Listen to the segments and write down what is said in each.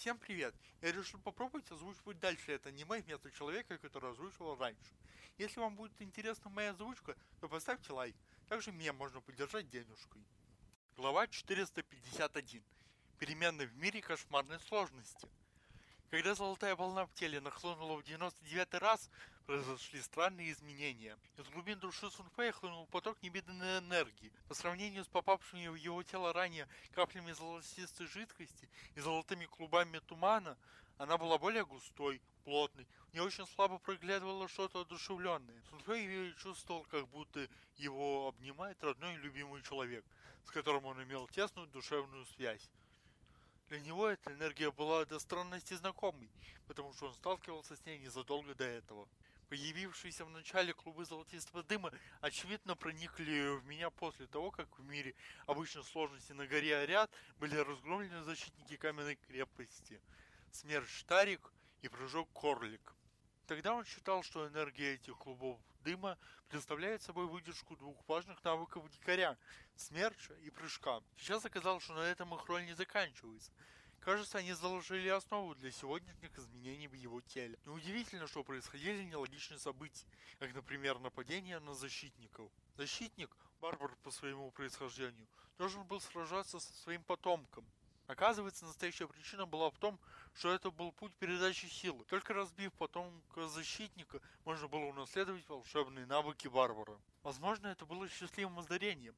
Всем привет! Я решил попробовать озвучивать дальше это аниме вместо человека, который озвучивал раньше. Если вам будет интересна моя озвучка, то поставьте лайк. Также меня можно поддержать денежкой. Глава 451. Перемены в мире кошмарной сложности. Когда золотая волна в теле нахлынула в 99 раз, произошли странные изменения. Из глубин души Сунфея хлынул поток невиданной энергии. По сравнению с попавшими в его тело ранее каплями золотистой жидкости и золотыми клубами тумана, она была более густой, плотной. Не очень слабо проглядывало что-то одушевленное. Сунфей чувствовал, как будто его обнимает родной и любимый человек, с которым он имел тесную душевную связь. Для него эта энергия была до странности знакомой, потому что он сталкивался с ней незадолго до этого. Появившиеся в начале клубы золотистого дыма очевидно проникли в меня после того, как в мире обычной сложности на горе Ариад были разгромлены защитники каменной крепости, смерть Штарик и прыжок Корлик. Тогда он считал, что энергия этих клубов дыма представляет собой выдержку двух важных навыков дикаря – смерча и прыжка. Сейчас оказалось, что на этом их роль не заканчивается. Кажется, они заложили основу для сегодняшних изменений в его теле. Неудивительно, что происходили нелогичные события, как, например, нападение на защитников. Защитник, барбар по своему происхождению, должен был сражаться со своим потомком, Оказывается, настоящая причина была в том, что это был путь передачи силы. Только разбив потомка защитника, можно было унаследовать волшебные навыки варвара. Возможно, это было счастливым озарением.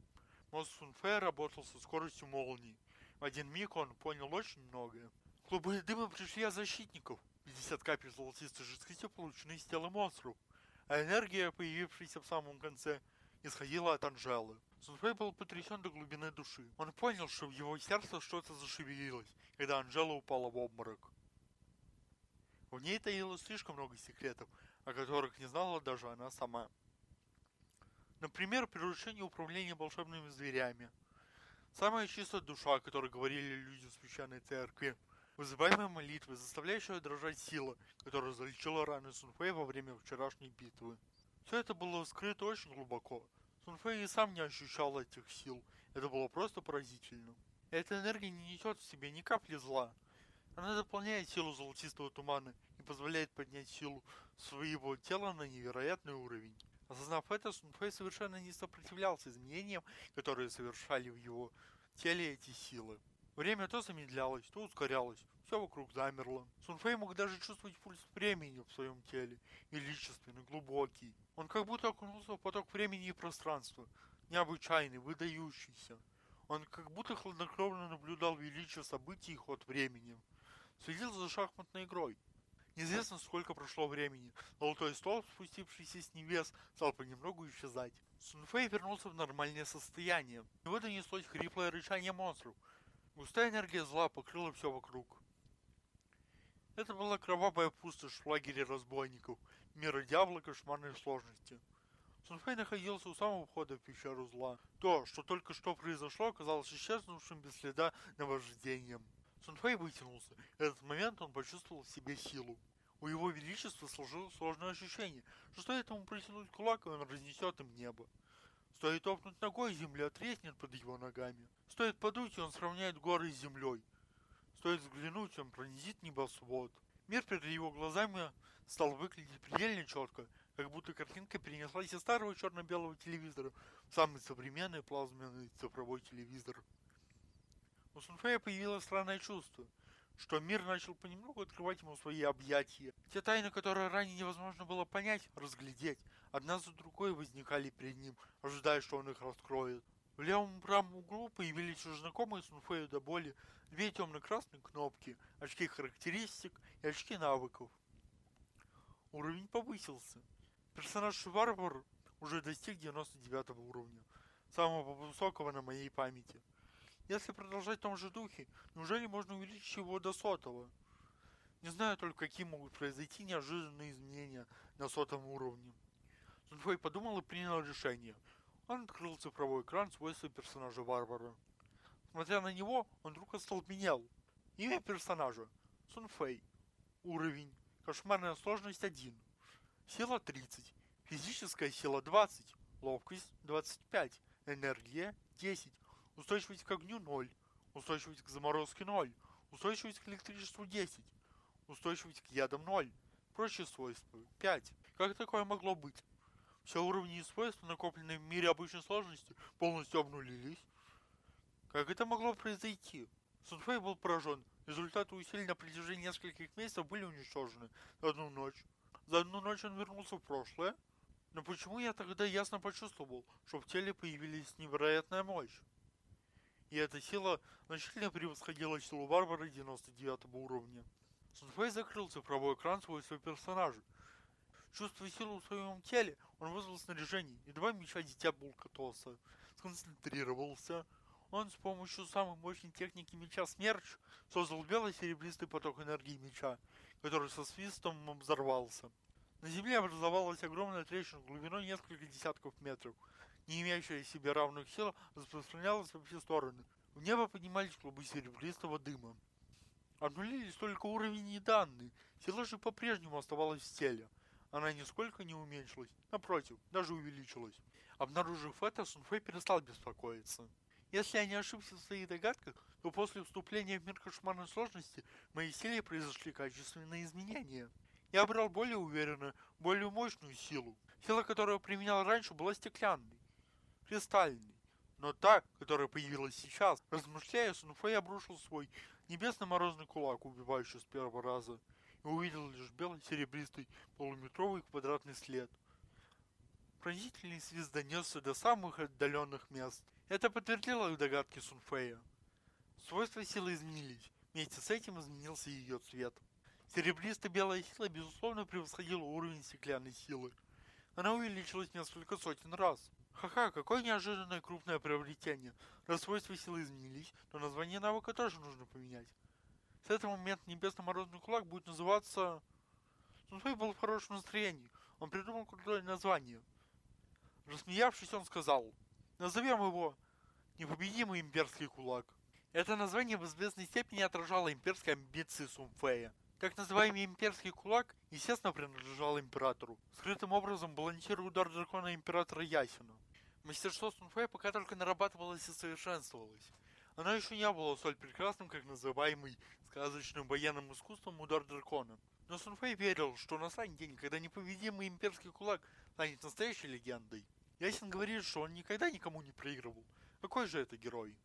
Мозг Сунфея работал со скоростью молнии. В один миг он понял очень многое. Клубы дыма пришли от защитников. 50 капель золотистой жидкости получены из тела монстров. А энергия, появившаяся в самом конце, исходила от Анжелы. Сунфэй был потрясен до глубины души. Он понял, что в его сердце что-то зашевелилось, когда Анжела упала в обморок. В ней таилось слишком много секретов, о которых не знала даже она сама. Например, приручение управления волшебными зверями. Самая чистая душа, о которой говорили люди в священной церкви. Вызываемая молитвы, заставляющая дрожать сила, которая залечила раны Сунфэй во время вчерашней битвы. Все это было скрыто очень глубоко, Сунфэй и сам не ощущал этих сил. Это было просто поразительно. Эта энергия не несет в себе ни капли зла. Она дополняет силу золотистого тумана и позволяет поднять силу своего тела на невероятный уровень. Осознав это, Сунфэй совершенно не сопротивлялся изменениям, которые совершали в его теле эти силы. Время то замедлялось, то ускорялось, все вокруг замерло. Сунфэй мог даже чувствовать пульс времени в своем теле, величественный, глубокий. Он как будто окунулся в поток времени и пространства, необычайный, выдающийся. Он как будто хладнокровно наблюдал величие событий и ход времени. Следил за шахматной игрой. Неизвестно, сколько прошло времени. Золотой стол, спустившийся с небес, стал понемногу исчезать. Сунфэй вернулся в нормальное состояние. В него донеслось хриплое рычание монстров – Густая энергия зла покрыла все вокруг. Это была кровавая пустошь в лагере разбойников, мира дьявола кошмарной сложности. Сунфэй находился у самого входа в пещеру зла. То, что только что произошло, оказалось исчезнувшим без следа наваждением. Сунфэй вытянулся. В этот момент он почувствовал в себе силу. У его величества сложилось сложное ощущение, что стоит ему протянуть кулак, и он разнесет им небо. Стоит топнуть ногой, земля треснет под его ногами. Стоит подуть, и он сравняет горы с землей. Стоит взглянуть, он пронизит небосвод. Мир перед его глазами стал выглядеть предельно четко, как будто картинка перенеслась из старого черно-белого телевизора в самый современный плазменный цифровой телевизор. У Сунфея появилось странное чувство, что мир начал понемногу открывать ему свои объятия. Те тайны, которые ранее невозможно было понять, разглядеть, Одна за другой возникали перед ним, ожидая, что он их раскроет. В левом правом углу появились уже знакомые Сунфею до боли две темно-красные кнопки, очки характеристик и очки навыков. Уровень повысился. Персонаж Варвар уже достиг 99 уровня, самого высокого на моей памяти. Если продолжать в том же духе, неужели можно увеличить его до сотого? Не знаю только, какие могут произойти неожиданные изменения на сотом уровне. Сунфэй подумал и принял решение. Он открыл цифровой экран свойства персонажа Варвара. Смотря на него, он вдруг остолбенел. Имя персонажа – Сунфэй. Уровень. Кошмарная сложность 1. Сила 30. Физическая сила 20. Ловкость 25. Энергия 10. Устойчивость к огню 0. Устойчивость к заморозке 0. устойчивость к электричеству 10, устойчивость к ядам 0, прочие свойства 5. Как такое могло быть? Все уровни и свойства, накопленные в мире обычной сложности, полностью обнулились. Как это могло произойти? Сунфэй был поражен. Результаты усилий на протяжении нескольких месяцев были уничтожены за одну ночь. За одну ночь он вернулся в прошлое. Но почему я тогда ясно почувствовал, что в теле появилась невероятная мощь? И эта сила значительно превосходила силу Барбары 99 уровня. Сунфэй закрыл цифровой экран своего персонажа. Чувствуя силу в своем теле, он вызвал снаряжение, и два меча Дитя Булкатоса. Сконцентрировался. Он с помощью самой мощной техники меча Смерч создал бело-серебристый поток энергии меча, который со свистом взорвался. На земле образовалась огромная трещина глубиной несколько десятков метров, не имеющая себе равных сил, распространялась во все стороны. В небо поднимались клубы серебристого дыма. Обнулились только уровень и данные, сила же по-прежнему оставалась в теле. Она нисколько не уменьшилась, напротив, даже увеличилась. Обнаружив это, Сунфэй перестал беспокоиться. Если я не ошибся в своих догадках, то после вступления в мир кошмарной сложности в моей силе произошли качественные изменения. Я брал более уверенную, более мощную силу. Сила, которую применял раньше, была стеклянной, кристальной. Но та, которая появилась сейчас, размышляя, Сунфэй обрушил свой небесно-морозный кулак, убивающий с первого раза, и увидел лишь белый серебристый полуметровый квадратный след. Пронзительный свист донесся до самых отдаленных мест. Это подтвердило догадки Сунфея. Свойства силы изменились. Вместе с этим изменился ее цвет. Серебристо-белая сила, безусловно, превосходила уровень стеклянной силы. Она увеличилась несколько сотен раз. Ха-ха, какое неожиданное крупное приобретение. Раз свойства силы изменились, то название навыка тоже нужно поменять. С этого момента небесно-морозный кулак будет называться... Сунфэй был в хорошем настроении. Он придумал крутое название. Рассмеявшись, он сказал, назовем его «Непобедимый имперский кулак». Это название в известной степени отражало имперские амбиции Сунфэя. Так называемый имперский кулак, естественно, принадлежал императору. Скрытым образом балансируя удар дракона императора Ясина. Мастерство Сунфея пока только нарабатывалось и совершенствовалось. Оно еще не было столь прекрасным, как называемый сказочным военным искусством удар дракона. Но Сунфэй верил, что настанет день, когда непобедимый имперский кулак станет настоящей легендой. Ясен говорит, что он никогда никому не проигрывал. Какой же это герой?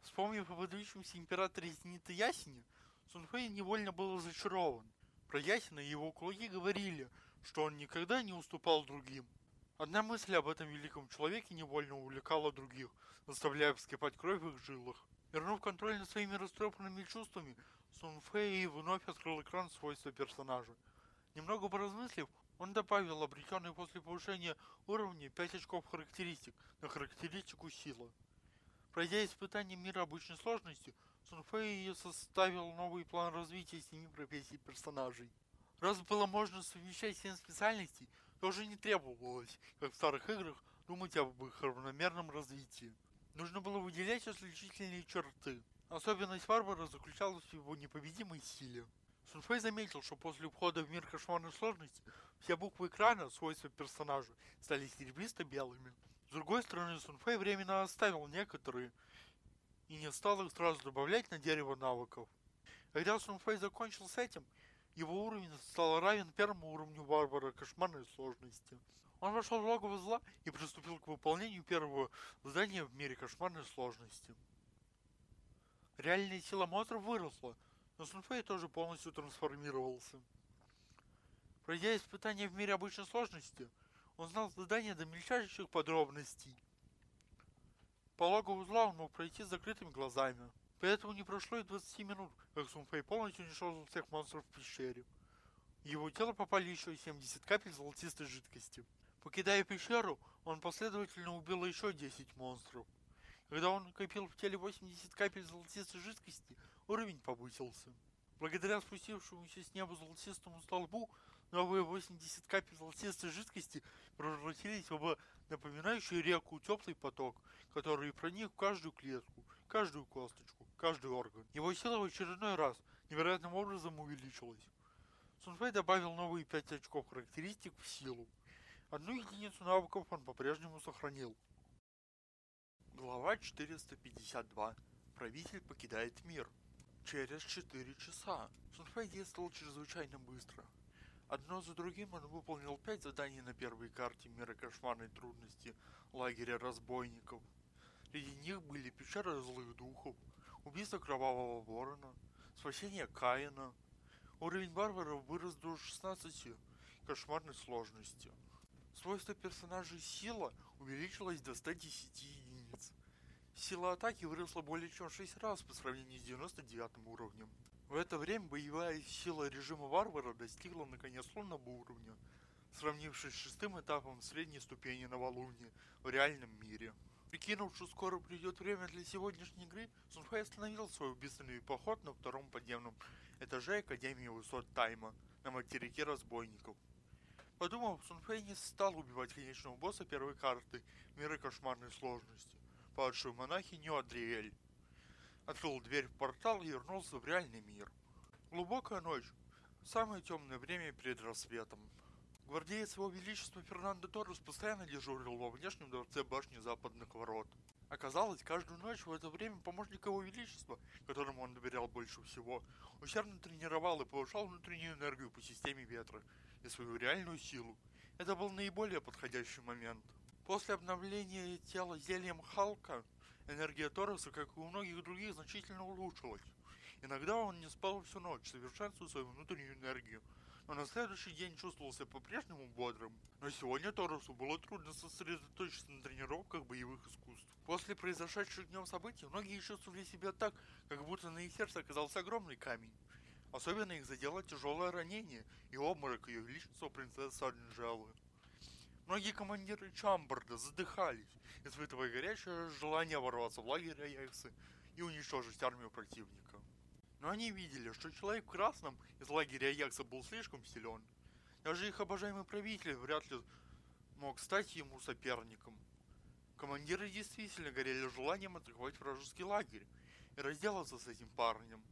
Вспомнив о выдающемся императоре Зенита Ясене, Сунфэй невольно был разочарован. Про Ясина и его кулаки говорили, что он никогда не уступал другим. Одна мысль об этом великом человеке невольно увлекала других, заставляя вскипать кровь в их жилах. Вернув контроль над своими растрепанными чувствами, Сунфэй вновь открыл экран свойства персонажа. Немного поразмыслив, он добавил обретенные после повышения уровня 5 очков характеристик на характеристику сила. Пройдя испытание мира обычной сложности, Сунфэй составил новый план развития семи профессий персонажей. Раз было можно совмещать семь специальностей, то уже не требовалось, как в старых играх, думать об их равномерном развитии. Нужно было выделять отличительные черты. Особенность Варвара заключалась в его непобедимой силе. Сунфэй заметил, что после входа в мир кошмарной сложности все буквы экрана, свойства персонажа, стали серебристо-белыми. С другой стороны, Сунфэй временно оставил некоторые и не стал их сразу добавлять на дерево навыков. Когда Сунфэй закончил с этим, его уровень стал равен первому уровню варвара кошмарной сложности. Он вошел в логово зла и приступил к выполнению первого задания в мире кошмарной сложности. Реальная сила монстров выросла, но Сунфэй тоже полностью трансформировался. Пройдя испытание в мире обычной сложности, он знал задание до мельчайших подробностей. По логову зла он мог пройти с закрытыми глазами. Поэтому не прошло и 20 минут, как Сунфэй полностью уничтожил всех монстров в пещере. В его тело попали еще 70 капель золотистой жидкости. Покидая пещеру, он последовательно убил еще 10 монстров. Когда он накопил в теле 80 капель золотистой жидкости, уровень повысился. Благодаря спустившемуся с неба золотистому столбу, новые 80 капель золотистой жидкости превратились в напоминающий реку теплый поток, который проник в каждую клетку, каждую косточку, каждый орган. Его сила в очередной раз невероятным образом увеличилась. Сунфэй добавил новые 5 очков характеристик в силу. Одну единицу навыков он по-прежнему сохранил. Глава 452. Правитель покидает мир. Через четыре часа Сунфэй действовал чрезвычайно быстро. Одно за другим он выполнил пять заданий на первой карте мира кошмарной трудности лагеря разбойников. Среди них были пещеры злых духов, убийство кровавого ворона, спасение Каина. Уровень варваров вырос до 16 кошмарной сложности. Свойство персонажей сила увеличилось до 110 единиц. Сила атаки выросла более чем в 6 раз по сравнению с 99 уровнем. В это время боевая сила режима варвара достигла наконец лунного уровня, сравнившись с шестым этапом средней ступени новолуния в реальном мире. Прикинув, что скоро придет время для сегодняшней игры, Сунфэй остановил свой убийственный поход на втором подземном этаже Академии Высот Тайма на материке разбойников. Подумав, Сунфэй не стал убивать конечного босса первой карты мира кошмарной сложности, падшую монахиню Адриэль. Открыл дверь в портал и вернулся в реальный мир. Глубокая ночь, самое темное время перед рассветом. Гвардеец его величества Фернандо Торрес постоянно дежурил во внешнем дворце башни западных ворот. Оказалось, каждую ночь в это время помощник его величества, которому он доверял больше всего, усердно тренировал и повышал внутреннюю энергию по системе ветра и свою реальную силу. Это был наиболее подходящий момент. После обновления тела зельем Халка, энергия Торреса, как и у многих других, значительно улучшилась. Иногда он не спал всю ночь, совершенствуя свою внутреннюю энергию, но на следующий день чувствовался по-прежнему бодрым. Но сегодня Торосу было трудно сосредоточиться на тренировках боевых искусств. После произошедших днем событий многие чувствовали себя так, как будто на их сердце оказался огромный камень. Особенно их задело тяжелое ранение и обморок ее величества принцессы Анжелы. Многие командиры Чамбарда задыхались, испытывая горячее желание ворваться в лагерь Аяксы и уничтожить армию противника. Но они видели, что человек в красном из лагеря Аякса был слишком силен. Даже их обожаемый правитель вряд ли мог стать ему соперником. Командиры действительно горели желанием атаковать вражеский лагерь и разделаться с этим парнем.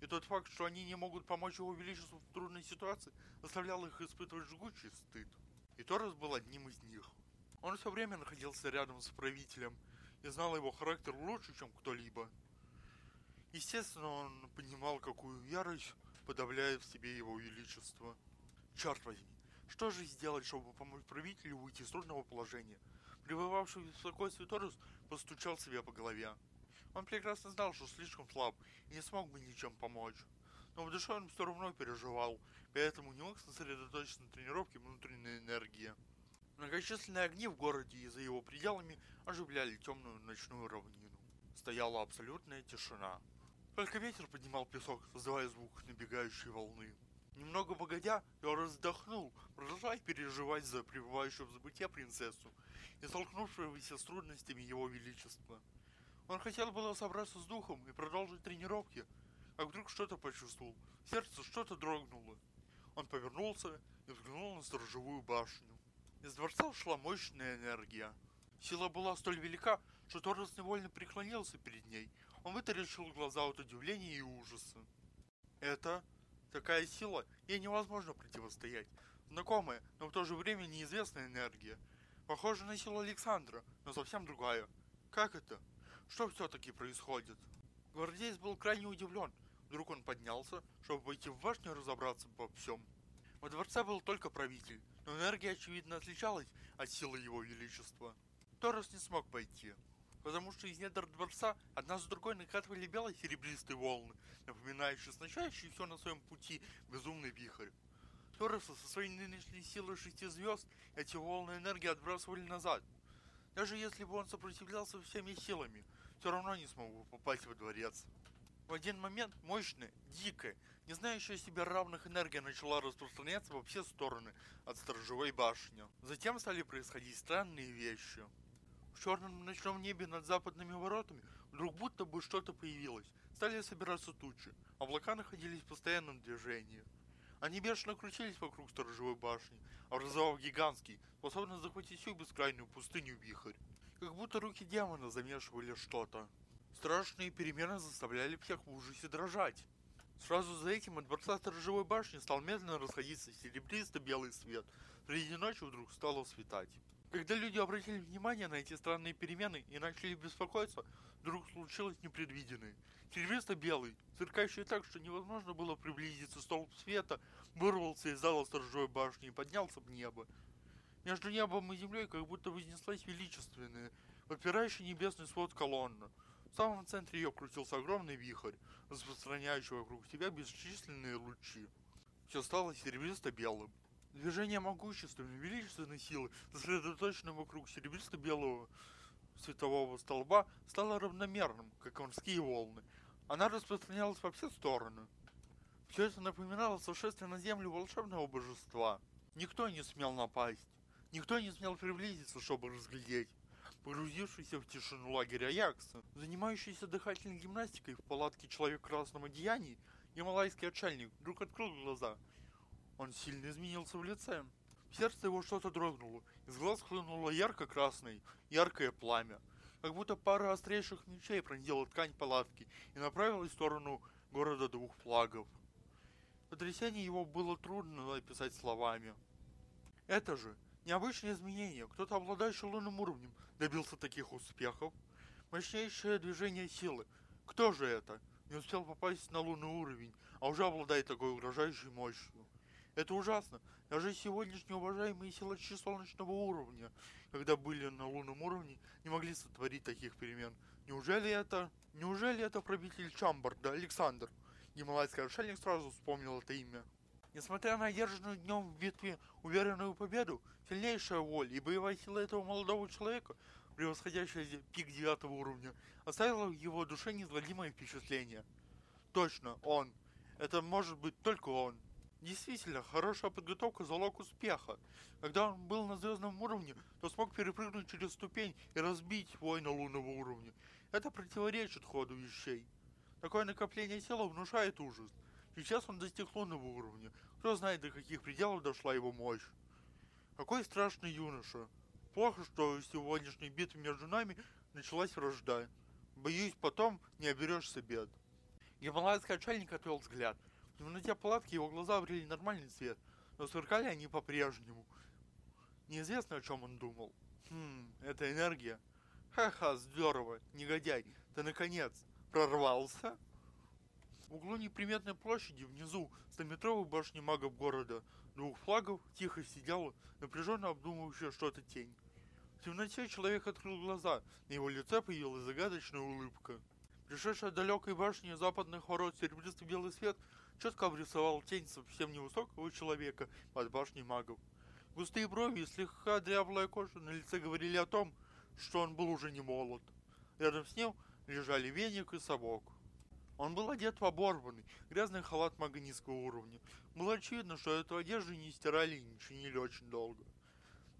И тот факт, что они не могут помочь его величеству в трудной ситуации, заставлял их испытывать жгучий стыд. И Торрес был одним из них. Он все время находился рядом с правителем и знал его характер лучше, чем кто-либо. Естественно, он понимал, какую ярость подавляет в себе его величество. Черт возьми, что же сделать, чтобы помочь правителю выйти из трудного положения? Пребывавший в спокойствии Торрес постучал себе по голове. Он прекрасно знал, что слишком слаб и не смог бы ничем помочь. Но в душе он все равно переживал, поэтому не мог сосредоточиться на тренировке внутренней энергии. Многочисленные огни в городе и за его пределами оживляли темную ночную равнину. Стояла абсолютная тишина. Только ветер поднимал песок, создавая звук набегающей волны. Немного погодя, я раздохнул, продолжая переживать за пребывающую в забытье принцессу и столкнувшегося с трудностями его величества. Он хотел было собраться с духом и продолжить тренировки, как вдруг что-то почувствовал. Сердце что-то дрогнуло. Он повернулся и взглянул на сторожевую башню. Из дворца шла мощная энергия. Сила была столь велика, что Торрес невольно преклонился перед ней. Он вытаращил глаза от удивления и ужаса. Это такая сила, ей невозможно противостоять. Знакомая, но в то же время неизвестная энергия. Похожа на силу Александра, но совсем другая. Как это? Что все-таки происходит? Гвардеец был крайне удивлен. Вдруг он поднялся, чтобы пойти в башню и разобраться во всем. Во дворце был только правитель, но энергия очевидно отличалась от силы его величества. Торос не смог пойти, потому что из недр дворца одна за другой накатывали белые серебристые волны, напоминающие означающий все на своем пути безумный вихрь. Тороса со своей нынешней силой шести звезд эти волны энергии отбрасывали назад. Даже если бы он сопротивлялся всеми силами, все равно не смог бы попасть во дворец. В один момент мощная, дикая, не знающая себе равных энергия начала распространяться во все стороны от сторожевой башни. Затем стали происходить странные вещи. В черном ночном небе над западными воротами вдруг будто бы что-то появилось. Стали собираться тучи. Облака находились в постоянном движении. Они бешено крутились вокруг сторожевой башни, образовав гигантский, способный захватить всю бескрайнюю пустыню вихрь. Как будто руки демона замешивали что-то. Страшные перемены заставляли всех в ужасе дрожать. Сразу за этим от дворца сторожевой башни стал медленно расходиться серебристо-белый свет. Среди ночи вдруг стало светать. Когда люди обратили внимание на эти странные перемены и начали беспокоиться, вдруг случилось непредвиденное. Серебристо-белый, сверкающий так, что невозможно было приблизиться, столб света вырвался из зала сторожевой башни и поднялся в небо. Между небом и землей как будто вознеслась величественная, подпирающая небесный свод колонна. В самом центре ее крутился огромный вихрь, распространяющий вокруг себя бесчисленные лучи. Все стало серебристо-белым. Движение могущественной, величественной силы, сосредоточенной вокруг серебристо-белого светового столба, стало равномерным, как морские волны. Она распространялась во все стороны. Все это напоминало сошествие на землю волшебного божества. Никто не смел напасть. Никто не смел приблизиться, чтобы разглядеть. Погрузившийся в тишину лагеря Якса, занимающийся дыхательной гимнастикой в палатке человек в красном одеянии, гималайский отшельник вдруг открыл глаза. Он сильно изменился в лице. В сердце его что-то дрогнуло. Из глаз хлынуло ярко-красное, яркое пламя. Как будто пара острейших мечей пронзила ткань палатки и направилась в сторону города двух флагов. Потрясение его было трудно описать словами. Это же необычное изменение. Кто-то, обладающий лунным уровнем, добился таких успехов. Мощнейшее движение силы. Кто же это? Не успел попасть на лунный уровень, а уже обладает такой угрожающей мощью. Это ужасно. Даже сегодняшние уважаемые силачи солнечного уровня, когда были на лунном уровне, не могли сотворить таких перемен. Неужели это... Неужели это правитель Чамбарда, Александр? Гималайский отшельник сразу вспомнил это имя. Несмотря на одержанную днем в битве уверенную победу, сильнейшая воля и боевая сила этого молодого человека, превосходящая пик девятого уровня, оставила в его душе неизгладимое впечатление. Точно, он. Это может быть только он. Действительно, хорошая подготовка – залог успеха. Когда он был на звездном уровне, то смог перепрыгнуть через ступень и разбить воина лунного уровня. Это противоречит ходу вещей. Такое накопление силы внушает ужас. Сейчас он достиг лунного уровня. Кто знает, до каких пределов дошла его мощь. Какой страшный юноша. Плохо, что в сегодняшней битве между нами началась вражда. Боюсь, потом не оберешься бед. Гималайский отшельник отвел взгляд. В темноте палатки его глаза обрели нормальный цвет, но сверкали они по-прежнему. Неизвестно, о чем он думал. Хм, это энергия. Ха-ха, здорово, негодяй, ты наконец прорвался? В углу неприметной площади внизу стометровой башни магов города двух флагов тихо сидела, напряженно обдумывающая что-то тень. В темноте человек открыл глаза, на его лице появилась загадочная улыбка. Пришедшая от далекой башни западных ворот серебристый белый свет четко обрисовал тень совсем невысокого человека под башней магов. Густые брови и слегка дряблая кожа на лице говорили о том, что он был уже не молод. Рядом с ним лежали веник и совок. Он был одет в оборванный, грязный халат мага низкого уровня. Было очевидно, что эту одежду не стирали и не чинили очень долго.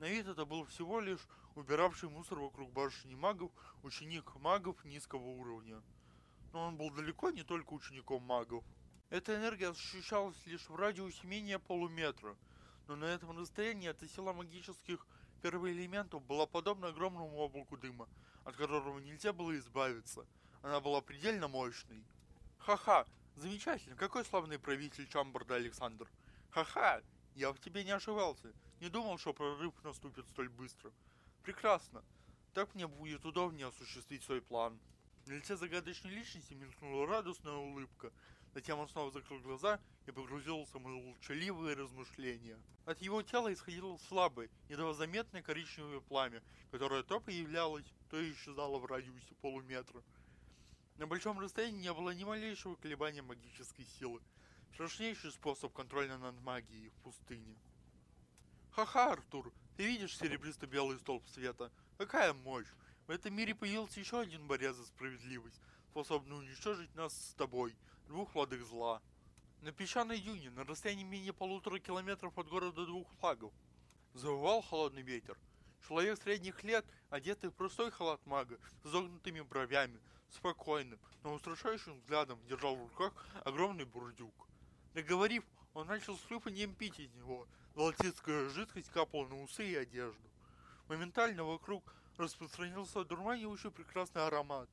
На вид это был всего лишь убиравший мусор вокруг башни магов ученик магов низкого уровня. Но он был далеко не только учеником магов. Эта энергия ощущалась лишь в радиусе менее полуметра, но на этом расстоянии эта сила магических первоэлементов была подобна огромному облаку дыма, от которого нельзя было избавиться. Она была предельно мощной. Ха-ха, замечательно, какой славный правитель Чамбарда Александр. Ха-ха, я в тебе не ошибался. Не думал, что прорыв наступит столь быстро. Прекрасно. Так мне будет удобнее осуществить свой план. На лице загадочной личности мелькнула радостная улыбка. Затем он снова закрыл глаза и погрузился в молчаливые размышления. От его тела исходило слабое, едва заметное коричневое пламя, которое то появлялось, то исчезало в радиусе полуметра. На большом расстоянии не было ни малейшего колебания магической силы. Страшнейший способ контроля над магией в пустыне. Ха-ха, Артур, ты видишь серебристо-белый столб света? Какая мощь! В этом мире появился еще один борец за справедливость, способный уничтожить нас с тобой, двух владык зла. На песчаной дюне, на расстоянии менее полутора километров от города двух флагов, завывал холодный ветер. Человек средних лет, одетый в простой халат мага, с загнутыми бровями, спокойным, но устрашающим взглядом держал в руках огромный бурдюк. Договорив, он начал с хлюпаньем пить из него. Золотистская жидкость капала на усы и одежду. Моментально вокруг распространился дурманивающий прекрасный аромат.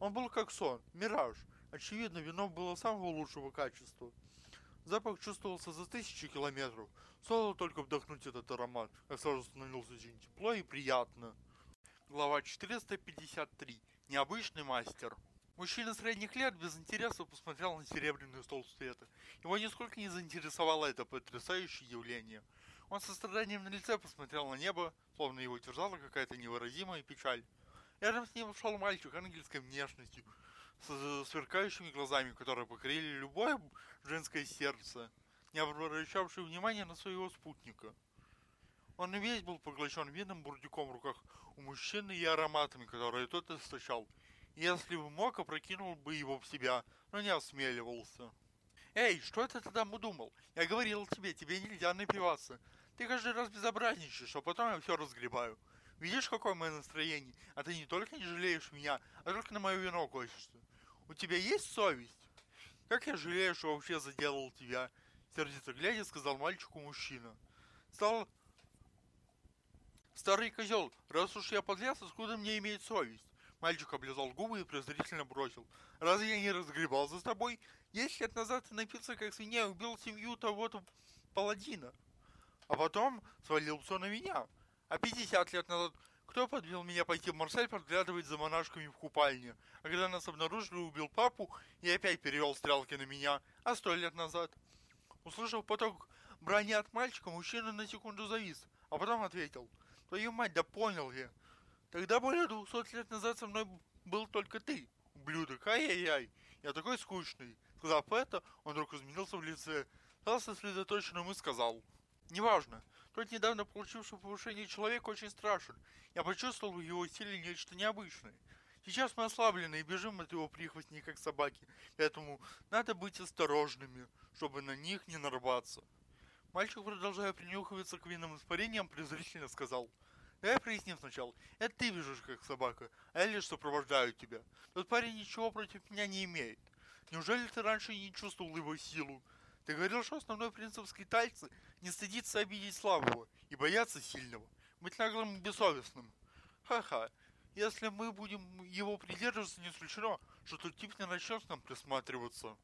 Он был как сон, мираж. Очевидно, вино было самого лучшего качества. Запах чувствовался за тысячи километров. Стоило только вдохнуть этот аромат, как сразу становилось очень тепло и приятно. Глава 453. Необычный мастер. Мужчина средних лет без интереса посмотрел на серебряный стол света. Его нисколько не заинтересовало это потрясающее явление. Он со страданием на лице посмотрел на небо, словно его терзала какая-то невыразимая печаль. Рядом с ним шел мальчик ангельской внешностью, с сверкающими глазами, которые покорили любое женское сердце, не обращавший внимания на своего спутника. Он весь был поглощен винным бурдюком в руках у мужчины и ароматами, которые тот источал. Если бы мог, опрокинул бы его в себя, но не осмеливался. «Эй, что ты тогда удумал? Я говорил тебе, тебе нельзя напиваться. Ты каждый раз безобразничаешь, а потом я все разгребаю. Видишь, какое мое настроение? А ты не только не жалеешь меня, а только на мое вино косишься. У тебя есть совесть? Как я жалею, что вообще заделал тебя? Сердито глядя, сказал мальчику мужчина. Стал Старый козел, раз уж я подлец, откуда мне иметь совесть? Мальчик облизал губы и презрительно бросил. Разве я не разгребался с тобой? Десять лет назад ты напился как свинья убил семью того-то паладина. А потом свалил все на меня. А пятьдесят лет назад кто подвел меня пойти в Марсель подглядывать за монашками в купальне? А когда нас обнаружили, убил папу и опять перевел стрелки на меня. А сто лет назад? Услышав поток брани от мальчика, мужчина на секунду завис, а потом ответил. Твою мать, да понял я. Тогда более двухсот лет назад со мной был только ты, ублюдок. Ай-яй-яй, я такой скучный. Сказав это, он вдруг изменился в лице, стал сосредоточенным и сказал. Неважно, тот недавно получивший повышение человек очень страшен. Я почувствовал в его силе нечто необычное. Сейчас мы ослаблены и бежим от его прихвостней, как собаки, поэтому надо быть осторожными, чтобы на них не нарваться. Мальчик, продолжая принюхиваться к винным испарениям, презрительно сказал – Давай проясним сначала. Это ты бежишь как собака, а я лишь сопровождаю тебя. Тот парень ничего против меня не имеет. Неужели ты раньше не чувствовал его силу? Ты говорил, что основной принцип скитальца – не стыдиться обидеть слабого и бояться сильного, быть наглым и бессовестным. Ха-ха, если мы будем его придерживаться, не исключено, что тот тип не начнет к нам присматриваться.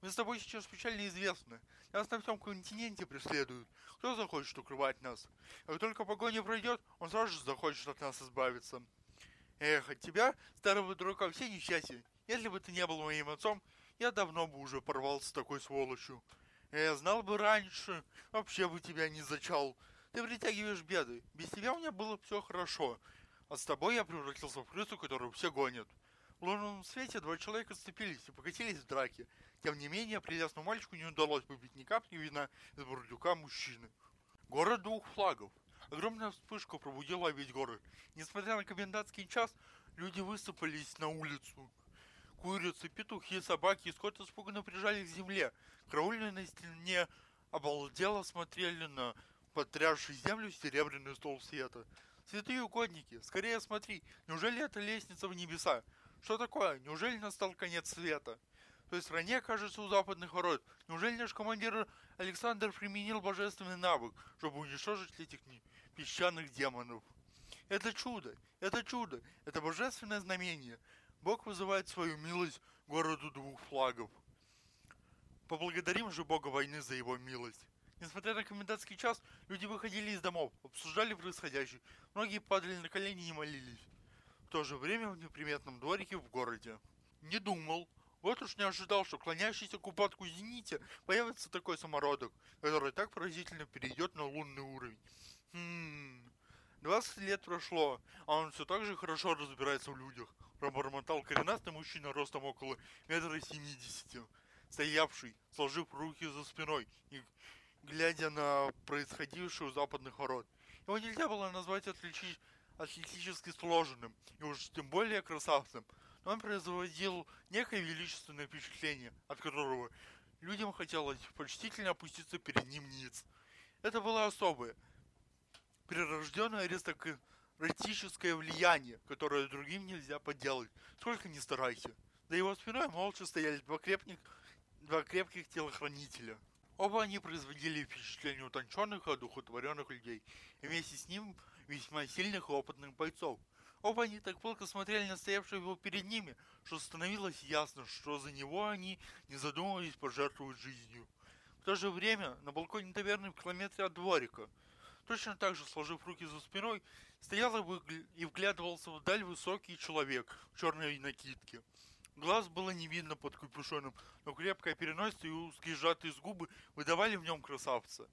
Мы с тобой сейчас печально известны. Нас на всем континенте преследуют. Кто захочет укрывать нас? Как только погоня пройдет, он сразу же захочет от нас избавиться. Эх, от тебя, старого дурака, все несчастья. Если бы ты не был моим отцом, я давно бы уже порвался с такой сволочью. Я знал бы раньше, вообще бы тебя не зачал. Ты притягиваешь беды. Без тебя у меня было все хорошо. А с тобой я превратился в крысу, которую все гонят. В лунном свете два человека сцепились и покатились в драке. Тем не менее, прелестному мальчику не удалось выпить ни капли вина из бурдюка мужчины. Город двух флагов. Огромная вспышка пробудила весь город. Несмотря на комендантский час, люди высыпались на улицу. Курицы, петухи, собаки и скот испуганно прижали к земле. Караульные на стене обалдело смотрели на потрясший землю серебряный стол света. Святые угодники, скорее смотри, неужели это лестница в небеса? Что такое? Неужели настал конец света? То есть стране, кажется, у западных ворот. Неужели наш командир Александр применил божественный навык, чтобы уничтожить этих песчаных демонов? Это чудо, это чудо, это божественное знамение. Бог вызывает свою милость городу двух флагов. Поблагодарим же Бога войны за его милость. Несмотря на комендантский час, люди выходили из домов, обсуждали происходящее. Многие падали на колени и молились. В то же время в неприметном дворике в городе. Не думал, вот уж не ожидал, что клонящийся к упадку зените появится такой самородок, который так поразительно перейдет на лунный уровень. Хм... 20 лет прошло, а он все так же хорошо разбирается в людях. Пробормотал коренастый мужчина ростом около метра семидесяти, стоявший, сложив руки за спиной и глядя на происходившее у западных ворот. Его нельзя было назвать отличить атлетически сложенным, и уж тем более красавцем он производил некое величественное впечатление, от которого людям хотелось почтительно опуститься перед ним ниц. Это было особое, прирожденное аристократическое влияние, которое другим нельзя поделать, сколько ни старайся. За его спиной молча стояли два крепких, два крепких телохранителя. Оба они производили впечатление утонченных и одухотворенных людей, и вместе с ним весьма сильных и опытных бойцов – Оба они так пылко смотрели на стоявшего его перед ними, что становилось ясно, что за него они, не задумываясь, пожертвуют жизнью. В то же время на балконе таверны в километре от дворика, точно так же сложив руки за спиной, стоял и вглядывался вдаль высокий человек в черной накидке. Глаз было не видно под капюшоном, но крепкая переносица и узкие сжатые губы выдавали в нем красавца.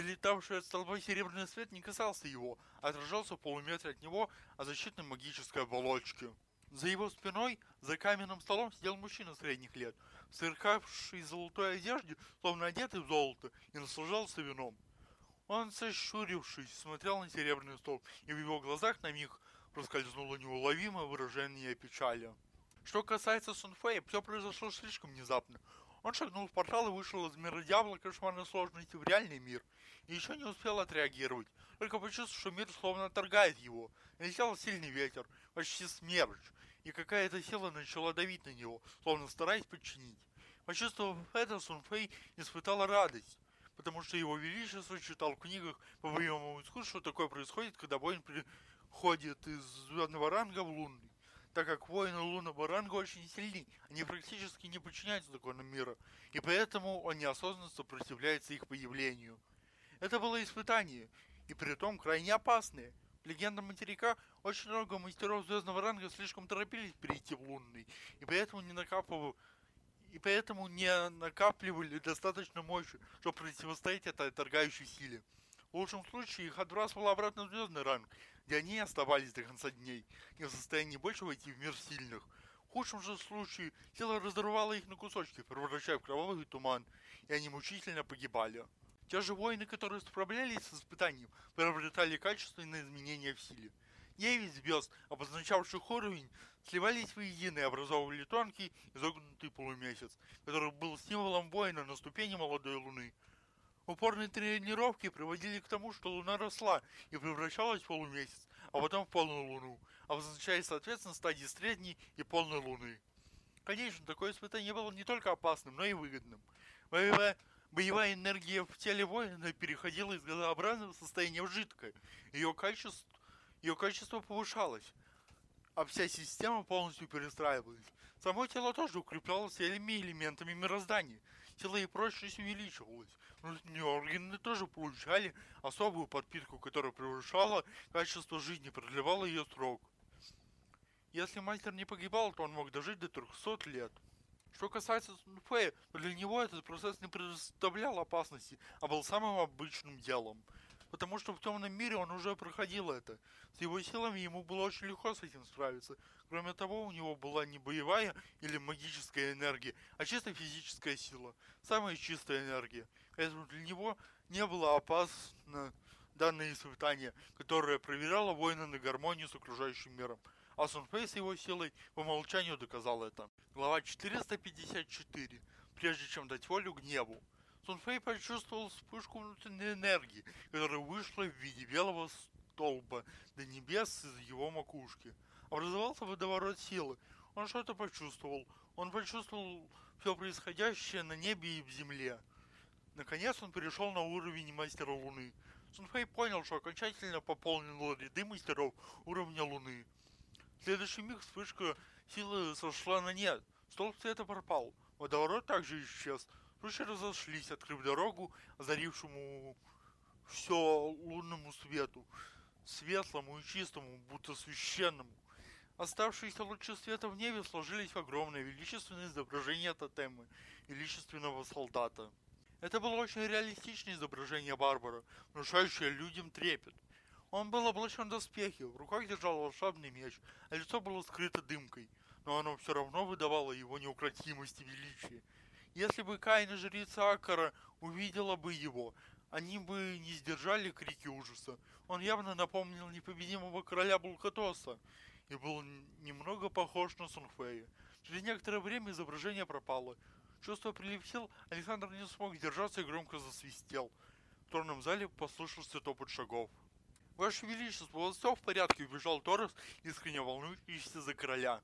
Долетавший от столба серебряный свет не касался его, а отражался в полуметре от него о защитной магической оболочке. За его спиной, за каменным столом, сидел мужчина средних лет, в сверкавшей золотой одежде, словно одетый в золото, и наслаждался вином. Он, сощурившись, смотрел на серебряный стол, и в его глазах на миг проскользнуло неуловимое выражение печали. Что касается Сунфея, все произошло слишком внезапно. Он шагнул в портал и вышел из мира дьявола кошмарной сложности в реальный мир. И еще не успел отреагировать. Только почувствовал, что мир словно отторгает его. Летел сильный ветер, почти смерч. И какая-то сила начала давить на него, словно стараясь подчинить. Почувствовав это, Сунфей испытал радость. Потому что его величество читал в книгах по боевому искусству, что такое происходит, когда воин приходит из звездного ранга в лунный так как воины лунного ранга очень сильны, они практически не подчиняются законам мира, и поэтому он неосознанно сопротивляется их появлению. Это было испытание, и при том крайне опасное. В легендах материка очень много мастеров звездного ранга слишком торопились перейти в лунный, и поэтому не накапывали и поэтому не накапливали достаточно мощи, чтобы противостоять этой торгающей силе. В лучшем случае их отбрасывало обратно в звездный ранг, где они оставались до конца дней, не в состоянии больше войти в мир сильных. В худшем же случае тело разорвало их на кусочки, превращая в кровавый туман, и они мучительно погибали. Те же воины, которые справлялись с испытанием, приобретали качественные изменения в силе. Девять звезд, обозначавших уровень, сливались воедино и образовывали тонкий, изогнутый полумесяц, который был символом воина на ступени молодой луны – Упорные тренировки приводили к тому, что Луна росла и превращалась в полумесяц, а потом в полную Луну, обозначая, соответственно, стадии средней и полной Луны. Конечно, такое испытание было не только опасным, но и выгодным. Боевая, боевая энергия в теле воина переходила из газообразного состояния в жидкое. Ее качество, ее качество повышалось, а вся система полностью перестраивалась. Само тело тоже укреплялось всеми элементами мироздания. Сила и прочность увеличивалась. Органы тоже получали особую подпитку, которая превышала качество жизни, продлевала ее срок. Если мастер не погибал, то он мог дожить до 300 лет. Что касается Сунфея, то для него этот процесс не представлял опасности, а был самым обычным делом – потому что в темном мире он уже проходил это. С его силами ему было очень легко с этим справиться. Кроме того, у него была не боевая или магическая энергия, а чисто физическая сила. Самая чистая энергия. Поэтому для него не было опасно данное испытание, которое проверяло воина на гармонию с окружающим миром. А Сунфей с его силой по умолчанию доказал это. Глава 454. Прежде чем дать волю гневу. Сунфэй почувствовал вспышку внутренней энергии, которая вышла в виде белого столба до небес из его макушки. Образовался водоворот силы. Он что-то почувствовал. Он почувствовал все происходящее на небе и в земле. Наконец он перешел на уровень мастера Луны. Сунфэй понял, что окончательно пополнил ряды мастеров уровня Луны. В следующий миг вспышка силы сошла на нет. Столб света пропал. Водоворот также исчез. Тучи разошлись, открыв дорогу, озарившему все лунному свету, светлому и чистому, будто священному. Оставшиеся лучи света в небе сложились в огромное величественное изображение тотемы величественного солдата. Это было очень реалистичное изображение Барбара, внушающее людям трепет. Он был облачен в доспехи, в руках держал волшебный меч, а лицо было скрыто дымкой, но оно все равно выдавало его неукротимость и величие. Если бы Каин и жрица Акара увидела бы его, они бы не сдержали крики ужаса. Он явно напомнил непобедимого короля Булкатоса и был немного похож на Сунфея. Через некоторое время изображение пропало. Чувство прилив сил, Александр не смог держаться и громко засвистел. В тронном зале послышался топот шагов. Ваше Величество, все в порядке, убежал Торос, искренне волнующийся за короля.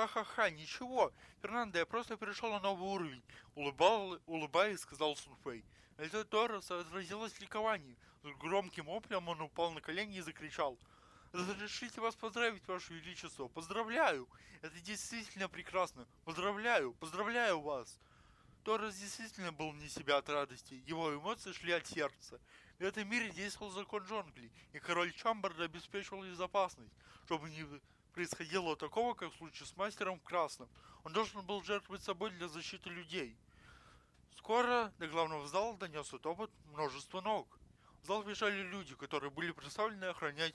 Ха-ха-ха, ничего. Фернандо, я просто перешел на новый уровень. Улыбал, улыбаясь, сказал Сунфэй. Лицо Тороса отразилось в. С громким воплем он упал на колени и закричал. Разрешите вас поздравить, Ваше Величество. Поздравляю! Это действительно прекрасно. Поздравляю, поздравляю вас. Торрес действительно был не себя от радости, его эмоции шли от сердца. В этом мире действовал закон джунглей, и король Чамберда обеспечивал безопасность, чтобы не происходило такого, как в случае с мастером Красным. Он должен был жертвовать собой для защиты людей. Скоро до главного зала донесся топот множества ног. В зал бежали люди, которые были представлены охранять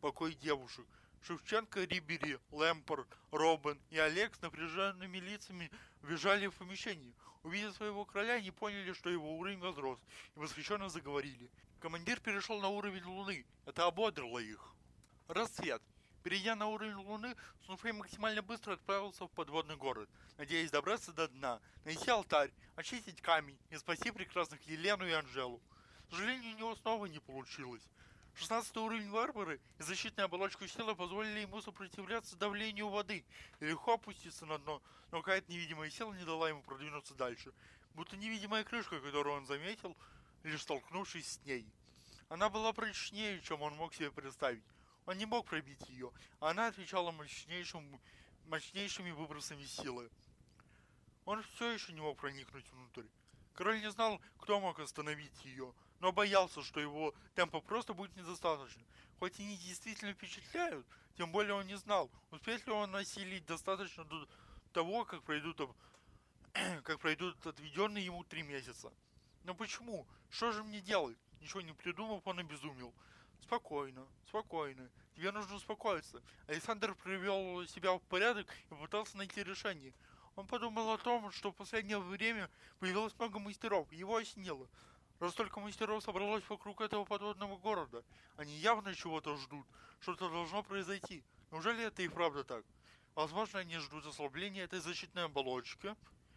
покой девушек. Шевченко, Рибери, Лэмпорт, Робин и Олег с напряженными лицами бежали в помещение. Увидев своего короля, они поняли, что его уровень возрос, и восхищенно заговорили. Командир перешел на уровень Луны. Это ободрило их. Рассвет. Перейдя на уровень Луны, Сунфей максимально быстро отправился в подводный город, надеясь добраться до дна, найти алтарь, очистить камень и спасти прекрасных Елену и Анжелу. К сожалению, у него снова не получилось. 16 уровень варвары и защитная оболочка силы позволили ему сопротивляться давлению воды и легко опуститься на дно, но какая-то невидимая сила не дала ему продвинуться дальше, будто невидимая крышка, которую он заметил, лишь столкнувшись с ней. Она была прочнее, чем он мог себе представить. Он не мог пробить ее, а она отвечала мощнейшим, мощнейшими выбросами силы. Он все еще не мог проникнуть внутрь. Король не знал, кто мог остановить ее, но боялся, что его темпа просто будет недостаточно. Хоть они действительно впечатляют, тем более он не знал, успеет ли он осилить достаточно до того, как пройдут, как пройдут отведенные ему три месяца. Но почему? Что же мне делать? Ничего не придумав, он обезумел. Спокойно, спокойно. Тебе нужно успокоиться. Александр привел себя в порядок и пытался найти решение. Он подумал о том, что в последнее время появилось много мастеров, его осенило. Раз только мастеров собралось вокруг этого подводного города, они явно чего-то ждут, что-то должно произойти. Неужели это и правда так? Возможно, они ждут ослабления этой защитной оболочки.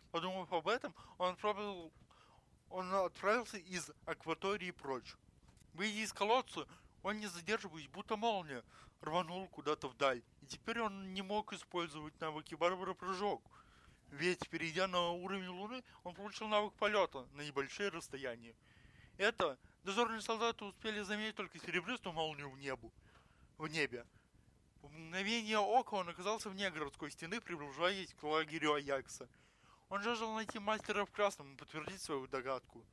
Подумав об этом, он отправил он отправился из акватории прочь. Выйдя из колодца, он не задерживаясь, будто молния, рванул куда-то вдаль, и теперь он не мог использовать навыки Барбара прыжок. Ведь, перейдя на уровень Луны, он получил навык полета на небольшие расстояния. Это дозорные солдаты успели заметить только серебристую молнию в небу, в небе. В мгновение ока он оказался вне городской стены, приближаясь к лагерю Аякса. Он жаждал найти мастера в красном и подтвердить свою догадку.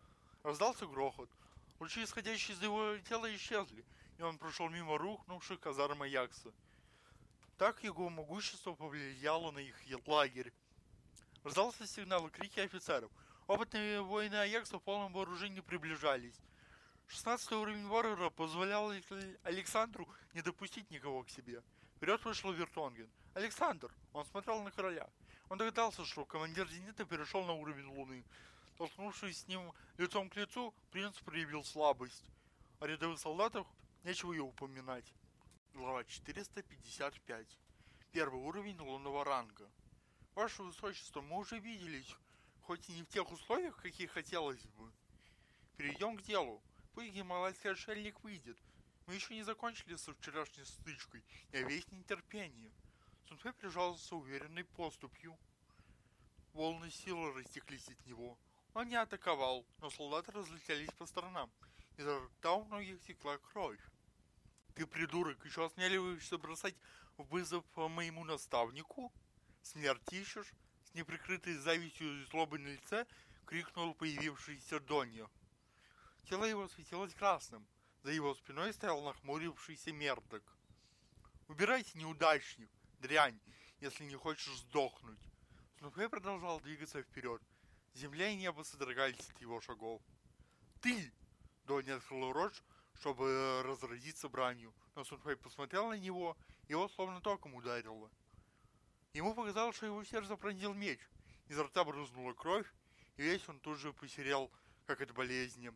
Раздался грохот. Лучи, исходящие из его тела, исчезли, и он прошел мимо рухнувших казарм Аякса. Так его могущество повлияло на их лагерь. Раздался сигнал и крики офицеров. Опытные воины Аякса в полном вооружении приближались. 16 уровень варвара позволял Александру не допустить никого к себе. Вперед вышел Вертонген. Александр! Он смотрел на короля. Он догадался, что командир Зенита перешел на уровень Луны. Толкнувшись с ним лицом к лицу, принц проявил слабость. О рядовых солдатах нечего и упоминать. Глава 455. Первый уровень лунного ранга. Ваше Высочество, мы уже виделись, хоть и не в тех условиях, какие хотелось бы. Перейдем к делу. Пусть гималайский отшельник выйдет. Мы еще не закончили со вчерашней стычкой. Я весь нетерпение. Сунфэй прижался уверенной поступью. Волны силы растеклись от него. Он не атаковал, но солдаты разлетелись по сторонам. Изо рта у многих текла кровь. Ты, придурок, еще осмеливаешься бросать вызов моему наставнику? Смерть ищешь? С неприкрытой завистью и злобой на лице крикнул появившийся Донья. Тело его светилось красным. За его спиной стоял нахмурившийся мердок. «Убирайся, неудачник, дрянь, если не хочешь сдохнуть!» Снупе продолжал двигаться вперед. Земля и небо содрогались от его шагов. «Ты!» Донни открыл рот, чтобы разразиться бранью, но Сунфэй посмотрел на него, и его словно током ударило. Ему показалось, что его сердце пронзил меч. Изо рта брызнула кровь, и весь он тут же посерел, как от болезни.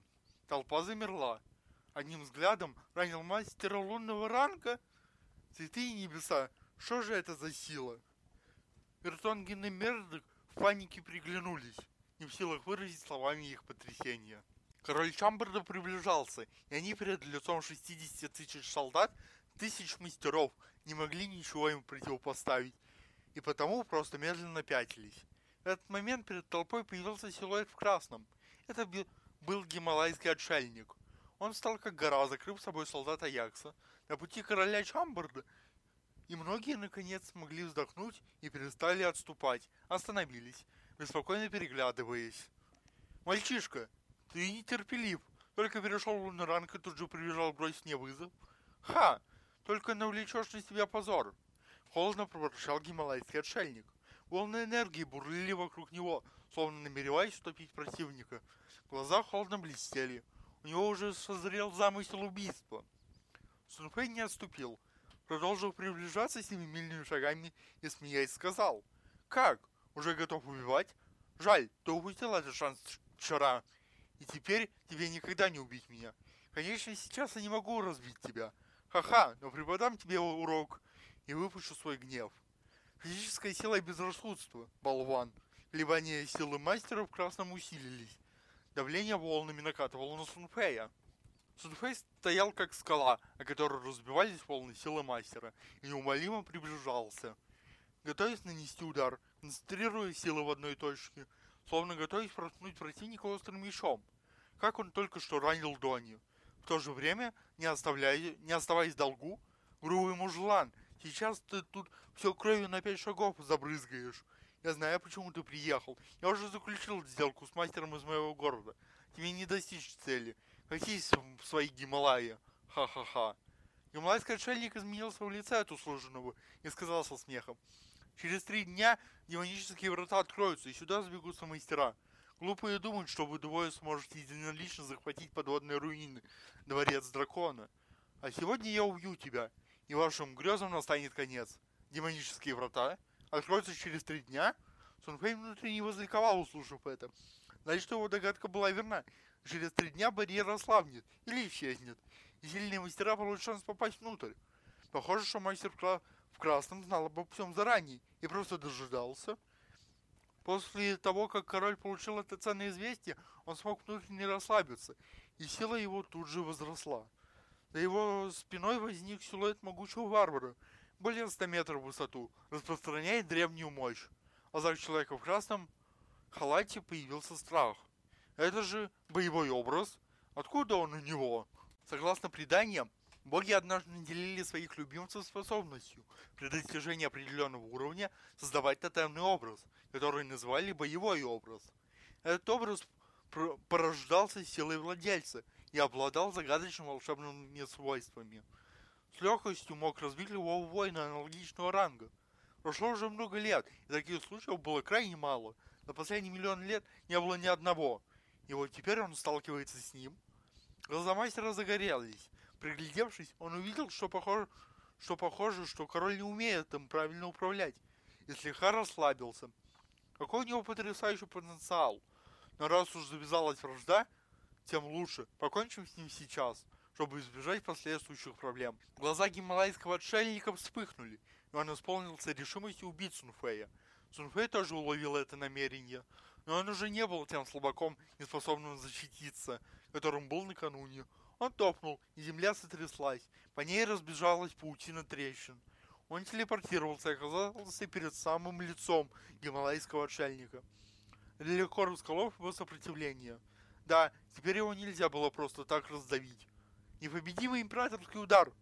Толпа замерла. Одним взглядом ранил мастера лунного ранга. Цветы и небеса, что же это за сила? Вертонген и Мердок в панике приглянулись, не в силах выразить словами их потрясения. Король Чамберда приближался, и они перед лицом 60 тысяч солдат, тысяч мастеров, не могли ничего им противопоставить, и потому просто медленно пятились. В этот момент перед толпой появился силуэт в красном. Это был гималайский отшельник. Он стал как гора, закрыв собой солдата Якса. На пути короля Чамберда и многие, наконец, смогли вздохнуть и перестали отступать, остановились. беспокойно переглядываясь. «Мальчишка, ты нетерпелив. Только перешел лунный ранг и тут же прибежал бросить мне вызов. Ха! Только навлечешь на себя позор!» Холодно проворчал гималайский отшельник. Волны энергии бурлили вокруг него, словно намереваясь утопить противника. Глаза холодно блестели. У него уже созрел замысел убийства. Сунфэй не отступил. Продолжил приближаться семимильными шагами и, смеясь, сказал. «Как? Уже готов убивать? Жаль, ты упустил этот шанс вчера. И теперь тебе никогда не убить меня. Конечно, сейчас я не могу разбить тебя. Ха-ха, но преподам тебе урок и выпущу свой гнев. Физическая сила и безрассудство, болван. Ливания силы мастера в красном усилились. Давление волнами накатывало на Сунфея. Сунфей стоял как скала, о которой разбивались волны силы мастера, и неумолимо приближался. Готовясь нанести удар, концентрируя силы в одной точке, словно готовясь проткнуть противника острым мечом, как он только что ранил Дони. В то же время, не, оставляя, не оставаясь долгу, грубый мужлан Сейчас ты тут все кровью на пять шагов забрызгаешь. Я знаю, почему ты приехал. Я уже заключил сделку с мастером из моего города. Тебе не достичь цели. Катись в свои Гималаи. Ха-ха-ха. Гималайский отшельник изменился в лице от услуженного и сказал со смехом. Через три дня демонические врата откроются, и сюда сбегутся мастера. Глупые думают, что вы двое сможете единолично захватить подводные руины, дворец дракона. А сегодня я убью тебя, и вашим грезам настанет конец. Демонические врата откроются через три дня. Сунфэй внутренне возликовал, услышав это. Значит, его догадка была верна. Через три дня барьер ослабнет или исчезнет, и сильные мастера получат шанс попасть внутрь. Похоже, что мастер в красном знал обо всем заранее и просто дожидался. После того, как король получил это ценное известие, он смог внутренне расслабиться, и сила его тут же возросла. За его спиной возник силуэт могучего варвара, более 100 метров в высоту, распространяет древнюю мощь. А за человека в красном халате появился страх. Это же боевой образ. Откуда он у него? Согласно преданиям, боги однажды наделили своих любимцев способностью при достижении определенного уровня создавать тотемный образ, который называли боевой образ. Этот образ порождался силой владельца и обладал загадочными волшебными свойствами. С легкостью мог разбить любого воина аналогичного ранга. Прошло уже много лет, и таких случаев было крайне мало. За последние миллион лет не было ни одного. И вот теперь он сталкивается с ним. Глаза мастера загорелись. Приглядевшись, он увидел, что похоже, что похоже, что король не умеет им правильно управлять, и слегка расслабился. Какой у него потрясающий потенциал. Но раз уж завязалась вражда, тем лучше. Покончим с ним сейчас, чтобы избежать последующих проблем. Глаза гималайского отшельника вспыхнули, и он исполнился решимостью убить Сунфея. Сунфей тоже уловил это намерение, но он уже не был тем слабаком, неспособным защититься, которым был накануне. Он топнул, и земля сотряслась, по ней разбежалась паутина трещин. Он телепортировался и оказался перед самым лицом гималайского отшельника. Легко расколов его сопротивление – да, теперь его нельзя было просто так раздавить. Непобедимый императорский удар!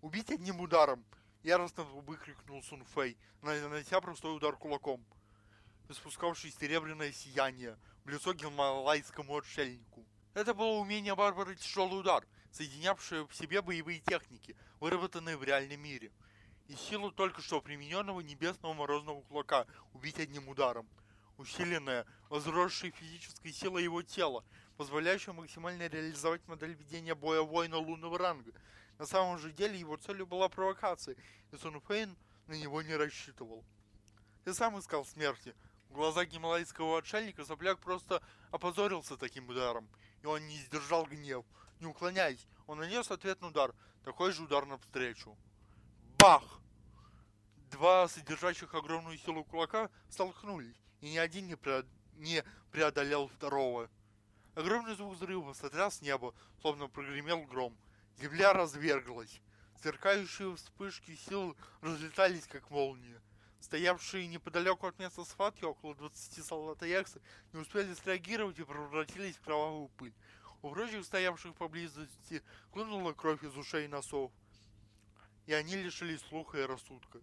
Убить одним ударом! Яростно выкрикнул Сун Фэй, нанося простой удар кулаком, испускавший серебряное сияние в лицо гималайскому отшельнику. Это было умение Барбары тяжелый удар, соединявшее в себе боевые техники, выработанные в реальном мире, и силу только что примененного небесного морозного кулака убить одним ударом. Усиленная, возросшей физической силой его тела, позволяющего максимально реализовать модель ведения боя воина лунного ранга. На самом же деле его целью была провокация, и Сон Фейн на него не рассчитывал. Ты сам искал смерти. В глазах гималайского отшельника Сопляк просто опозорился таким ударом, и он не сдержал гнев. Не уклоняясь, он нанес ответный удар, такой же удар навстречу. Бах! Два содержащих огромную силу кулака столкнулись, и ни один не, преодолел второго. Огромный звук взрыва сотряс небо, словно прогремел гром. Земля разверглась. Сверкающие вспышки сил разлетались, как молния. Стоявшие неподалеку от места схватки около 20 солдат Аякса не успели среагировать и превратились в кровавую пыль. У прочих стоявших поблизости хлынула кровь из ушей и носов. И они лишились слуха и рассудка.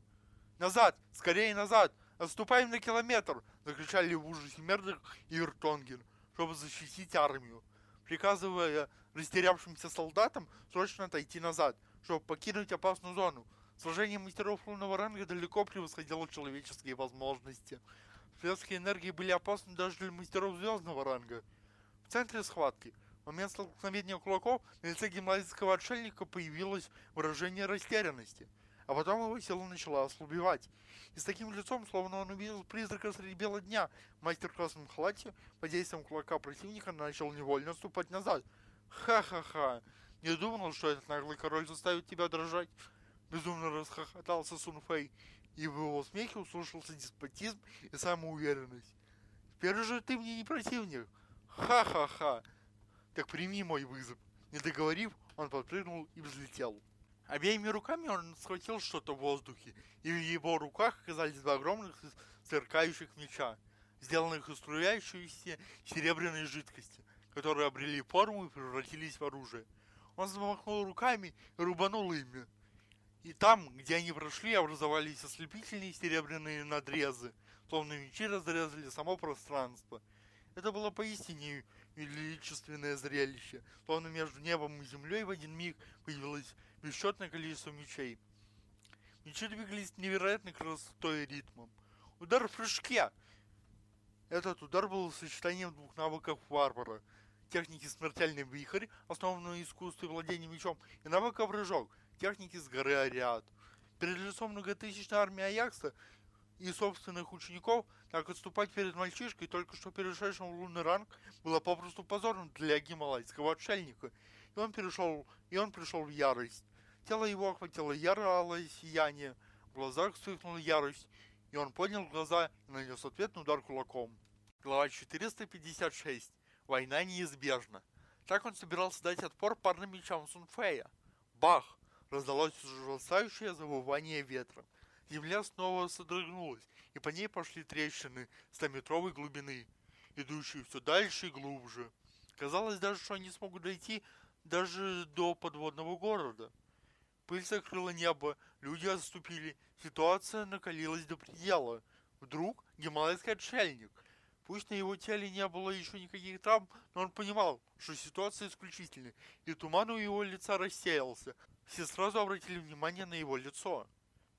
«Назад! Скорее назад! Отступаем на километр!» — закричали в ужасе Мердок и Вертонген, чтобы защитить армию, приказывая растерявшимся солдатам срочно отойти назад, чтобы покинуть опасную зону. Сражение мастеров лунного ранга далеко превосходило человеческие возможности. Светские энергии были опасны даже для мастеров звездного ранга. В центре схватки, в момент столкновения кулаков, на лице гимназийского отшельника появилось выражение растерянности – а потом его сила начала ослабевать. И с таким лицом, словно он увидел призрака среди бела дня, мастер в красном халате, под действием кулака противника, начал невольно ступать назад. Ха-ха-ха! Не думал, что этот наглый король заставит тебя дрожать? Безумно расхохотался Сунфэй, и в его смехе услышался деспотизм и самоуверенность. Теперь же ты мне не противник. Ха-ха-ха! Так прими мой вызов. Не договорив, он подпрыгнул и взлетел. Обеими руками он схватил что-то в воздухе, и в его руках оказались два огромных сверкающих меча, сделанных из струящейся серебряной жидкости, которые обрели форму и превратились в оружие. Он замахнул руками и рубанул ими. И там, где они прошли, образовались ослепительные серебряные надрезы, словно мечи разрезали само пространство. Это было поистине величественное зрелище, словно между небом и землей в один миг появилась бесчетное количество мечей. Мечи двигались невероятной красотой и ритмом. Удар в прыжке! Этот удар был сочетанием двух навыков варвара. Техники смертельный вихрь, основанного на искусстве владения мечом, и навыка прыжок, техники с горы Ариад. Перед лицом многотысячной армии Аякса и собственных учеников, так отступать перед мальчишкой, только что перешедшим в лунный ранг, было попросту позорно для гималайского отшельника – и он перешел, и он пришел в ярость. Тело его охватило ярое сияние, в глазах вспыхнула ярость, и он поднял глаза и нанес ответный удар кулаком. Глава 456. Война неизбежна. Так он собирался дать отпор парным мечам Сунфея. Бах! Раздалось ужасающее завывание ветра. Земля снова содрогнулась, и по ней пошли трещины стометровой глубины, идущие все дальше и глубже. Казалось даже, что они смогут дойти даже до подводного города. Пыль закрыла небо, люди отступили, ситуация накалилась до предела. Вдруг гималайский отшельник. Пусть на его теле не было еще никаких травм, но он понимал, что ситуация исключительная, и туман у его лица рассеялся. Все сразу обратили внимание на его лицо.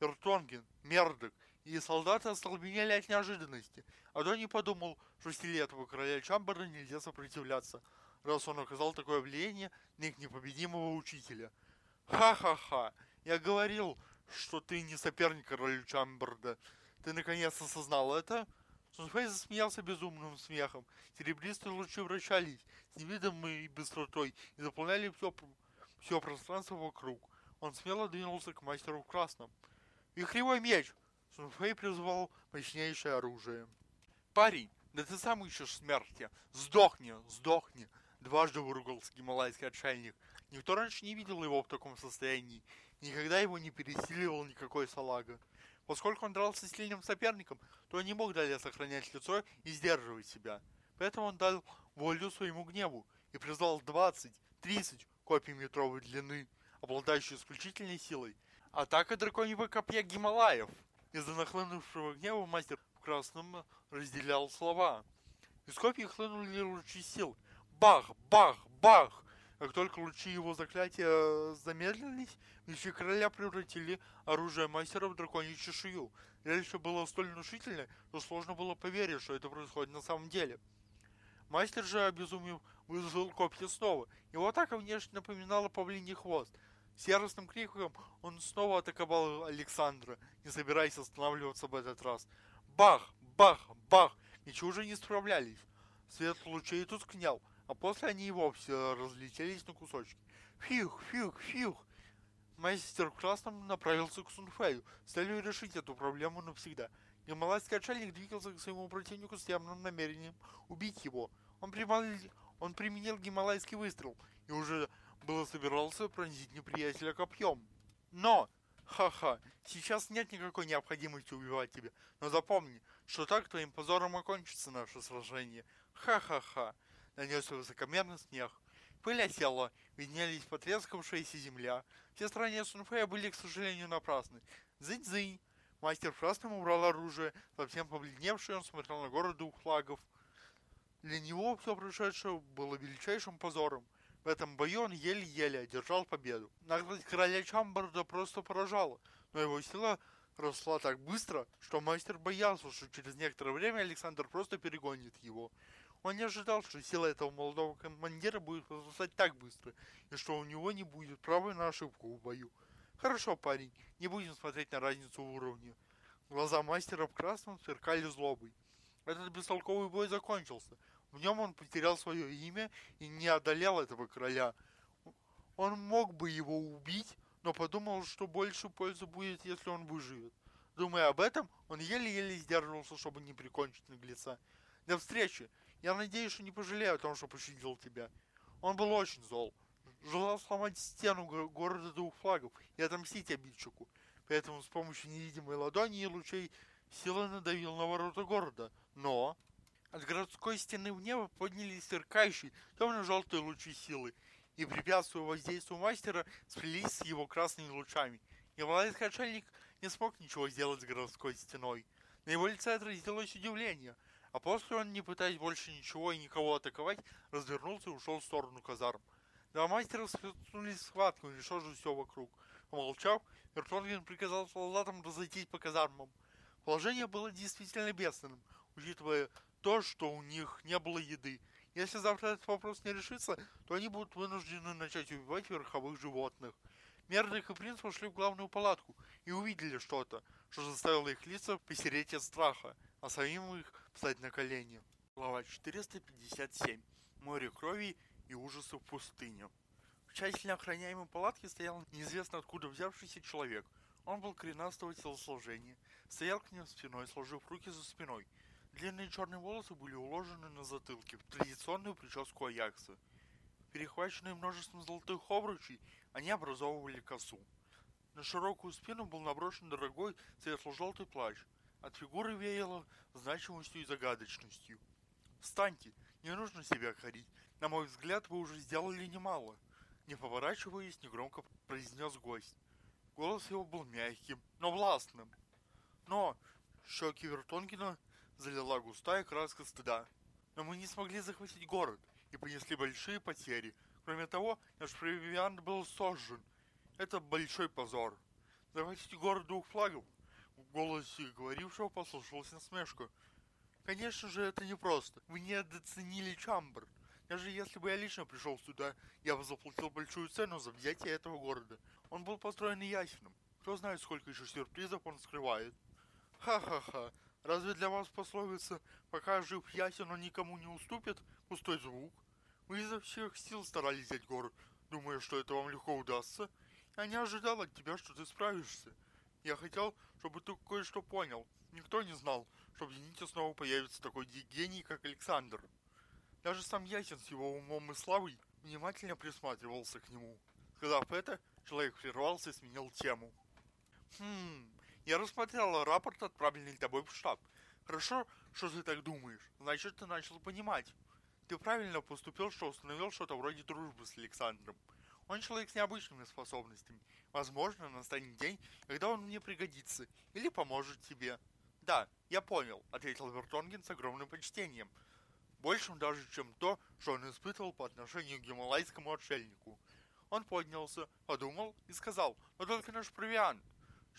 Бертонген, Мердок и солдаты остолбенели от неожиданности, а Донни подумал, что стиле этого короля Чамбера нельзя сопротивляться – раз он оказал такое влияние на их непобедимого учителя. Ха-ха-ха, я говорил, что ты не соперник короля Чамберда. Ты наконец осознал это? Сунфэй засмеялся безумным смехом. Серебристые лучи вращались с невидимой быстротой и заполняли все, все пространство вокруг. Он смело двинулся к мастеру в красном. «Вихревой меч!» Сунфэй призвал мощнейшее оружие. «Парень, да ты сам ищешь смерти! Сдохни, сдохни!» Дважды выругался гималайский отшельник. Никто раньше не видел его в таком состоянии. Никогда его не пересиливал никакой салага. Поскольку он дрался с сильным соперником, то не мог далее сохранять лицо и сдерживать себя. Поэтому он дал волю своему гневу и призвал 20-30 копий метровой длины, обладающие исключительной силой. Атака драконьего копья Гималаев. Из-за нахлынувшего гнева мастер в красном разделял слова. Из копий хлынули лучи сил – бах, бах, бах. Как только лучи его заклятия замедлились, мечи короля превратили оружие мастера в драконью чешую. Зрелище было столь внушительное, что сложно было поверить, что это происходит на самом деле. Мастер же, обезумев, вызвал копья снова. Его атака внешне напоминала павлиний хвост. С яростным криком он снова атаковал Александра, не собираясь останавливаться в этот раз. Бах! Бах! Бах! Мечи уже не справлялись. Свет лучей тускнел, а после они и вовсе разлетелись на кусочки. Фьюх, фьюх, фьюх. Мастер в красном направился к Сунфею с целью решить эту проблему навсегда. Гималайский отшельник двигался к своему противнику с явным намерением убить его. Он, примал... он применил гималайский выстрел и уже было собирался пронзить неприятеля копьем. Но, ха-ха, сейчас нет никакой необходимости убивать тебя. Но запомни, что так твоим позором окончится наше сражение. Ха-ха-ха нанесся высокомерный снег. Пыль осела, виднелись потрескавшаяся земля. Все старания Сунфея были, к сожалению, напрасны. Зынь-зынь! Мастер в красном убрал оружие, совсем побледневший, он смотрел на город двух флагов. Для него все прошедшее было величайшим позором. В этом бою он еле-еле одержал победу. Наглость короля Чамбарда просто поражала, но его сила росла так быстро, что мастер боялся, что через некоторое время Александр просто перегонит его. Он не ожидал, что сила этого молодого командира будет возрастать так быстро, и что у него не будет права на ошибку в бою. Хорошо, парень, не будем смотреть на разницу в уровне. Глаза мастера в красном сверкали злобой. Этот бестолковый бой закончился. В нем он потерял свое имя и не одолел этого короля. Он мог бы его убить, но подумал, что больше пользы будет, если он выживет. Думая об этом, он еле-еле сдерживался, чтобы не прикончить наглеца. До встречи! Я надеюсь, что не пожалею о том, что пощадил тебя. Он был очень зол. Желал сломать стену города двух флагов и отомстить обидчику. Поэтому с помощью невидимой ладони и лучей силы надавил на ворота города. Но от городской стены в небо поднялись сверкающие темно-желтые лучи силы, и, препятствуя воздействию мастера, сплелись с его красными лучами. Неволайский отшельник не смог ничего сделать с городской стеной. На его лице отразилось удивление – а после он, не пытаясь больше ничего и никого атаковать, развернулся и ушел в сторону казарм. Два мастера схватнулись в схватку, уничтожив все вокруг. Помолчав, Вертонген приказал солдатам разойтись по казармам. Положение было действительно бедственным, учитывая то, что у них не было еды. Если завтра этот вопрос не решится, то они будут вынуждены начать убивать верховых животных. Мердых и принц вошли в главную палатку и увидели что-то, что заставило их лица посереть от страха а самим их встать на колени. Глава 457. Море крови и ужасов пустыни. В тщательно охраняемой палатке стоял неизвестно откуда взявшийся человек. Он был коренастого телосложения, стоял к ним спиной, сложив руки за спиной. Длинные черные волосы были уложены на затылке в традиционную прическу Аякса. Перехваченные множеством золотых обручей, они образовывали косу. На широкую спину был наброшен дорогой светло-желтый плащ – от фигуры веяло значимостью и загадочностью. «Встаньте! Не нужно себя корить. На мой взгляд, вы уже сделали немало!» Не поворачиваясь, негромко произнес гость. Голос его был мягким, но властным. Но щеки Вертонгена залила густая краска стыда. Но мы не смогли захватить город и понесли большие потери. Кроме того, наш провиант был сожжен. Это большой позор. Захватить город двух флагов голосе говорившего послышалась насмешка. Конечно же, это непросто. Вы недооценили Чамбер. Даже если бы я лично пришел сюда, я бы заплатил большую цену за взятие этого города. Он был построен ясеном. Кто знает, сколько еще сюрпризов он скрывает. Ха-ха-ха. Разве для вас пословица «пока жив ясен, он никому не уступит» пустой звук? Вы изо всех сил старались взять город, думая, что это вам легко удастся. Я не ожидал от тебя, что ты справишься. Я хотел, чтобы ты кое-что понял. Никто не знал, что в Зените снова появится такой гений, как Александр. Даже сам Ясен с его умом и славой внимательно присматривался к нему. Сказав это, человек прервался и сменил тему. Хм, я рассмотрел рапорт, отправленный тобой в штаб. Хорошо, что ты так думаешь. Значит, ты начал понимать. Ты правильно поступил, что установил что-то вроде дружбы с Александром. Он человек с необычными способностями. Возможно, настанет день, когда он мне пригодится или поможет тебе. Да, я понял, ответил Вертонген с огромным почтением. Большим даже, чем то, что он испытывал по отношению к гималайскому отшельнику. Он поднялся, подумал и сказал, но только наш провиант.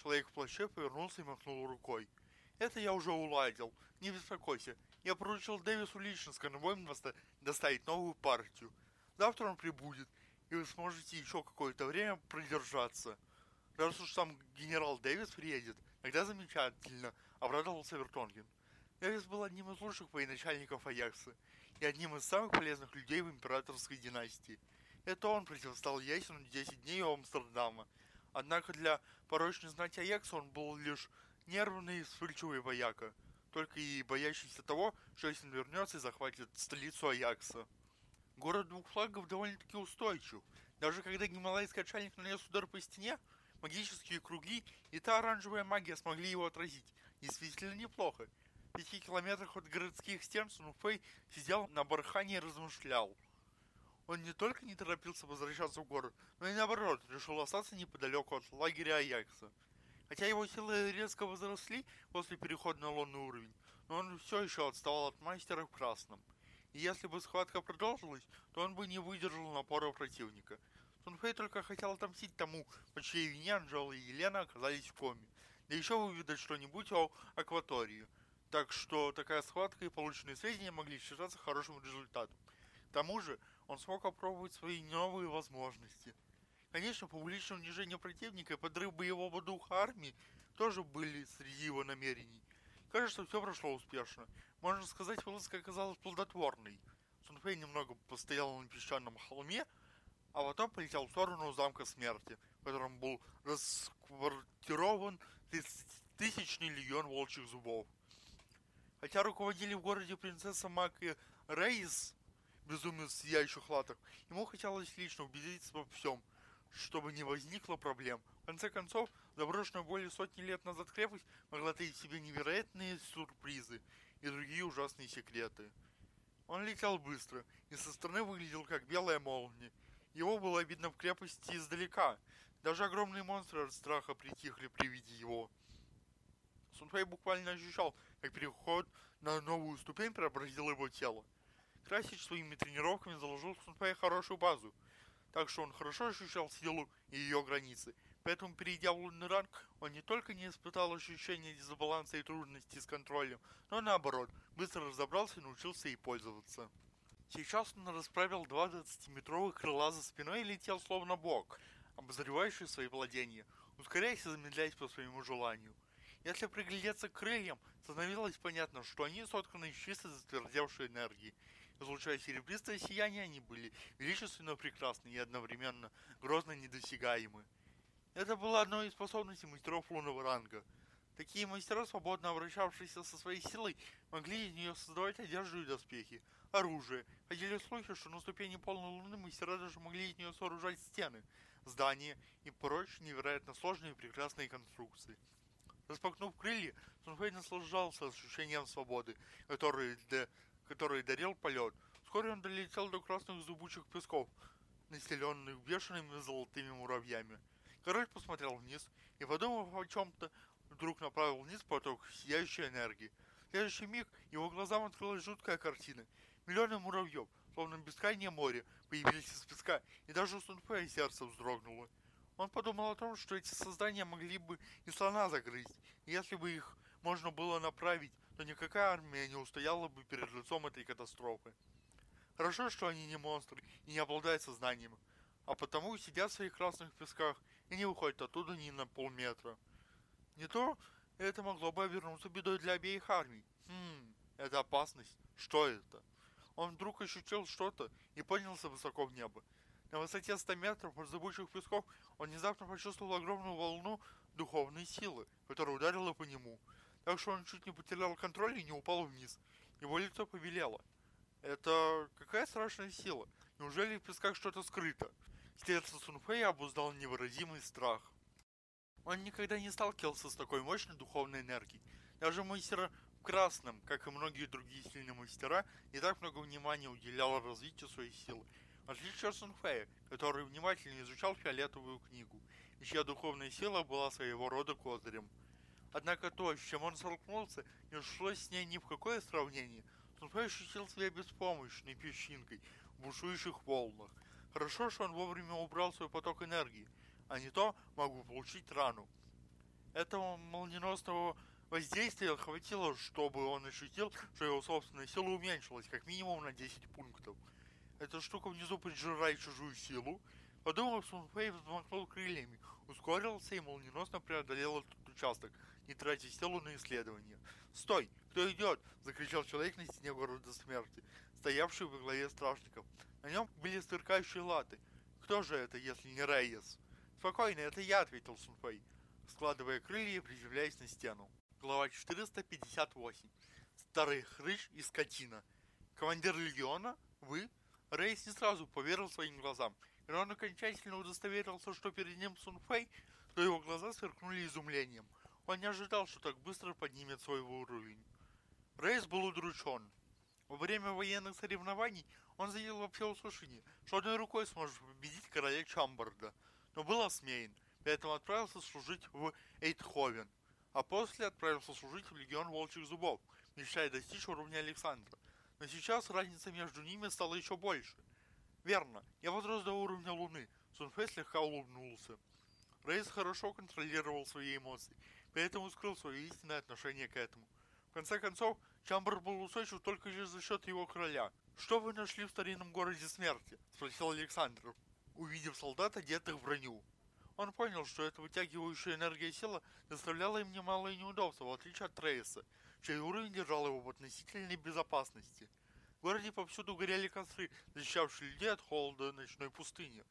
Человек в плаще повернулся и махнул рукой. Это я уже уладил, не беспокойся. Я поручил Дэвису лично с конвоем доставить новую партию. Завтра он прибудет, и вы сможете еще какое-то время продержаться. Раз уж сам генерал Дэвис приедет, тогда замечательно, обрадовался Вертонген. Дэвис был одним из лучших военачальников Аякса и одним из самых полезных людей в императорской династии. Это он противостал Ясену 10 дней у Амстердама. Однако для порочной знати Аякса он был лишь нервный и вспыльчивый вояка, только и боящийся того, что Ясен вернется и захватит столицу Аякса. Город двух флагов довольно-таки устойчив. Даже когда гималайский отшельник нанес удар по стене, магические круги и та оранжевая магия смогли его отразить. Действительно неплохо. В пяти километрах от городских стен Сунфэй сидел на бархане и размышлял. Он не только не торопился возвращаться в город, но и наоборот, решил остаться неподалеку от лагеря Аякса. Хотя его силы резко возросли после перехода на лунный уровень, но он все еще отставал от мастера в красном. И если бы схватка продолжилась, то он бы не выдержал напора противника. Сунфэй только хотел отомстить тому, по чьей вине Анжела и Елена оказались в коме, да еще выведать что-нибудь о акватории. Так что такая схватка и полученные сведения могли считаться хорошим результатом. К тому же он смог опробовать свои новые возможности. Конечно, публичное унижение противника и подрыв боевого духа армии тоже были среди его намерений. Кажется, все прошло успешно. Можно сказать, вылазка оказалась плодотворной. Сунфэй немного постоял на песчаном холме, а потом полетел в сторону замка смерти, в котором был расквартирован тысячный легион волчьих зубов. Хотя руководили в городе принцесса Мак и Рейс, безумец сияющих латок, ему хотелось лично убедиться во всем, чтобы не возникло проблем. В конце концов, заброшенная более сотни лет назад крепость могла таить себе невероятные сюрпризы и другие ужасные секреты. Он летел быстро и со стороны выглядел как белая молния. Его было видно в крепости издалека. Даже огромные монстры от страха притихли при виде его. Сунфэй буквально ощущал, как переход на новую ступень преобразил его тело. Красич своими тренировками заложил в Сунфэя хорошую базу, так что он хорошо ощущал силу и ее границы. Поэтому, перейдя в лунный ранг, он не только не испытал ощущения дисбаланса и трудностей с контролем, но наоборот, быстро разобрался и научился ей пользоваться. Сейчас он расправил два 20-метровых крыла за спиной и летел словно бог, обозревающий свои владения, ускоряясь и замедляясь по своему желанию – если приглядеться к крыльям, становилось понятно, что они сотканы из чисто затвердевшей энергии. Излучая серебристое сияние, они были величественно прекрасны и одновременно грозно недосягаемы. Это было одной из способностей мастеров лунного ранга. Такие мастера, свободно обращавшиеся со своей силой, могли из нее создавать одежду и доспехи, оружие. Ходили слухи, что на ступени полной луны мастера даже могли из нее сооружать стены, здания и прочие невероятно сложные и прекрасные конструкции. Распахнув крылья, Сунфэй наслаждался ощущением свободы, который, да, который дарил полет. Вскоре он долетел до красных зубучих песков, населенных бешеными золотыми муравьями. Король посмотрел вниз и, подумав о чем-то, вдруг направил вниз поток сияющей энергии. В следующий миг его глазам открылась жуткая картина. Миллионы муравьев, словно бескрайнее море, появились из песка, и даже у Сунфея сердце вздрогнуло. Он подумал о том, что эти создания могли бы и слона загрызть. Если бы их можно было направить, то никакая армия не устояла бы перед лицом этой катастрофы. Хорошо, что они не монстры и не обладают сознанием, а потому сидят в своих красных песках и не выходят оттуда ни на полметра. Не то это могло бы обернуться бедой для обеих армий. Хм, это опасность. Что это? Он вдруг ощутил что-то и поднялся высоко в небо. На высоте 100 метров от зыбучих песков он внезапно почувствовал огромную волну духовной силы, которая ударила по нему. Так что он чуть не потерял контроль и не упал вниз. Его лицо побелело. Это какая страшная сила? Неужели в песках что-то скрыто? Сердце Сунфея обуздал невыразимый страх. Он никогда не сталкивался с такой мощной духовной энергией. Даже мастер в красном, как и многие другие сильные мастера, не так много внимания уделял развитию своей силы отличие от Сунфея, который внимательно изучал фиолетовую книгу, и чья духовная сила была своего рода козырем. Однако то, с чем он столкнулся, не шлось с ней ни в какое сравнение. Сунфэй ощутил себя беспомощной песчинкой в бушующих волнах. Хорошо, что он вовремя убрал свой поток энергии, а не то мог бы получить рану. Этого молниеносного воздействия хватило, чтобы он ощутил, что его собственная сила уменьшилась как минимум на 10 пунктов – эта штука внизу поджирает чужую силу. Подумав, Сунфэй взмахнул крыльями, ускорился и молниеносно преодолел этот участок, не тратя силу на исследование. «Стой! Кто идет?» – закричал человек на стене города смерти, стоявший во главе стражников. На нем были сверкающие латы. «Кто же это, если не Рейес?» «Спокойно, это я», – ответил Сунфэй, складывая крылья и приземляясь на стену. Глава 458. Старый хрыч и скотина. Командир легиона? Вы? Рейс не сразу поверил своим глазам. Когда он окончательно удостоверился, что перед ним Сунфэй, то его глаза сверкнули изумлением. Он не ожидал, что так быстро поднимет свой уровень. Рейс был удручен. Во время военных соревнований он заявил во всеуслышание, что одной рукой сможет победить короля Чамбарда, но был осмеян. поэтому отправился служить в Эйтховен, а после отправился служить в Легион Волчьих Зубов, мечтая достичь уровня Александра. Но сейчас разница между ними стала еще больше. Верно, я возрос до уровня Луны. Сунфэй слегка улыбнулся. Рейс хорошо контролировал свои эмоции, поэтому скрыл свое истинное отношение к этому. В конце концов, Чамбер был устойчив только лишь за счет его короля. «Что вы нашли в старинном городе смерти?» – спросил Александр, увидев солдат, одетых в броню. Он понял, что эта вытягивающая энергия сила доставляла им немалое неудобства, в отличие от Трейса, чей уровень держал его в относительной безопасности. В городе повсюду горели костры, защищавшие людей от холода ночной пустыни.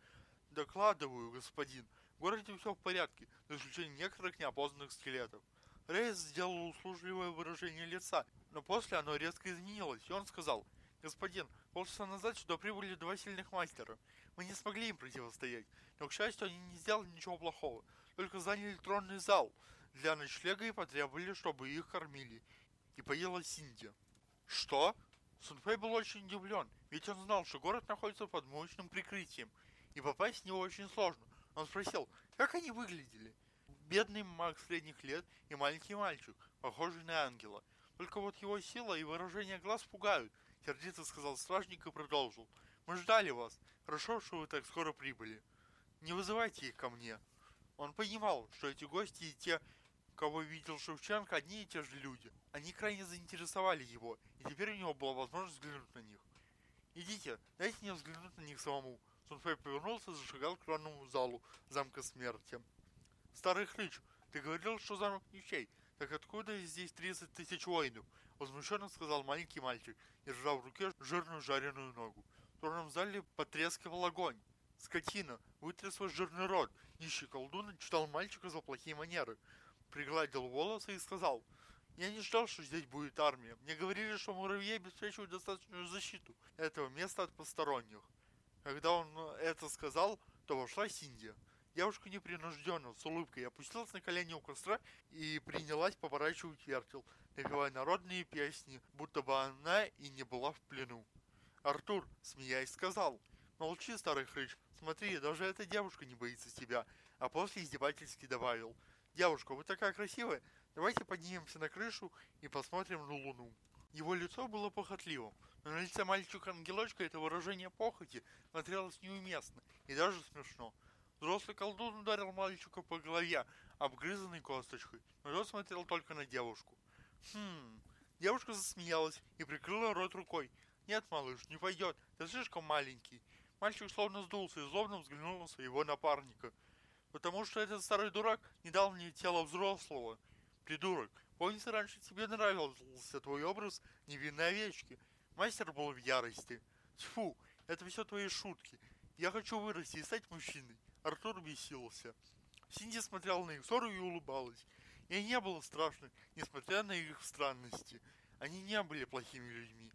Докладываю, господин, в городе все в порядке, за исключением некоторых неопознанных скелетов. Рейс сделал услужливое выражение лица, но после оно резко изменилось, и он сказал, «Господин, полчаса назад сюда прибыли два сильных мастера. Мы не смогли им противостоять, но, к счастью, они не сделали ничего плохого, только заняли тронный зал для ночлега и потребовали, чтобы их кормили. И поела Синди». «Что?» Сунфэй был очень удивлен, ведь он знал, что город находится под мощным прикрытием, и попасть в него очень сложно. Он спросил, как они выглядели? Бедный маг средних лет и маленький мальчик, похожий на ангела. Только вот его сила и выражение глаз пугают, сердито сказал стражник и продолжил. Мы ждали вас. Хорошо, что вы так скоро прибыли. Не вызывайте их ко мне. Он понимал, что эти гости и те, кого видел Шевченко, одни и те же люди. Они крайне заинтересовали его, и теперь у него была возможность взглянуть на них. «Идите, дайте мне взглянуть на них самому». Сунфэй повернулся и зашагал к главному залу замка смерти. «Старый хрыч, ты говорил, что замок ничей. Так откуда здесь 30 тысяч воинов?» Возмущенно сказал маленький мальчик, держа в руке жирную жареную ногу. В тронном зале потрескивал огонь. «Скотина, вытри свой жирный рот!» Нищий колдун читал мальчика за плохие манеры пригладил волосы и сказал, «Я не ждал, что здесь будет армия. Мне говорили, что муравьи обеспечивают достаточную защиту этого места от посторонних». Когда он это сказал, то вошла Синди. Девушка непринужденно, с улыбкой, опустилась на колени у костра и принялась поворачивать вертел, напевая народные песни, будто бы она и не была в плену. Артур, смеясь, сказал, «Молчи, старый хрыч, смотри, даже эта девушка не боится тебя», а после издевательски добавил, Девушка, вы такая красивая, давайте поднимемся на крышу и посмотрим на луну. Его лицо было похотливым, но на лице мальчика-ангелочка это выражение похоти смотрелось неуместно и даже смешно. Взрослый колдун ударил мальчика по голове, обгрызанной косточкой, но тот смотрел только на девушку. Хм, девушка засмеялась и прикрыла рот рукой. Нет, малыш, не пойдет, ты слишком маленький. Мальчик словно сдулся и злобно взглянул на своего напарника – Потому что этот старый дурак не дал мне тело взрослого. Придурок, помнится, раньше тебе нравился твой образ невинной овечки. Мастер был в ярости. Тьфу, это все твои шутки. Я хочу вырасти и стать мужчиной. Артур бесился. Синди смотрела на их ссору и улыбалась. Ей не было страшно, несмотря на их странности. Они не были плохими людьми.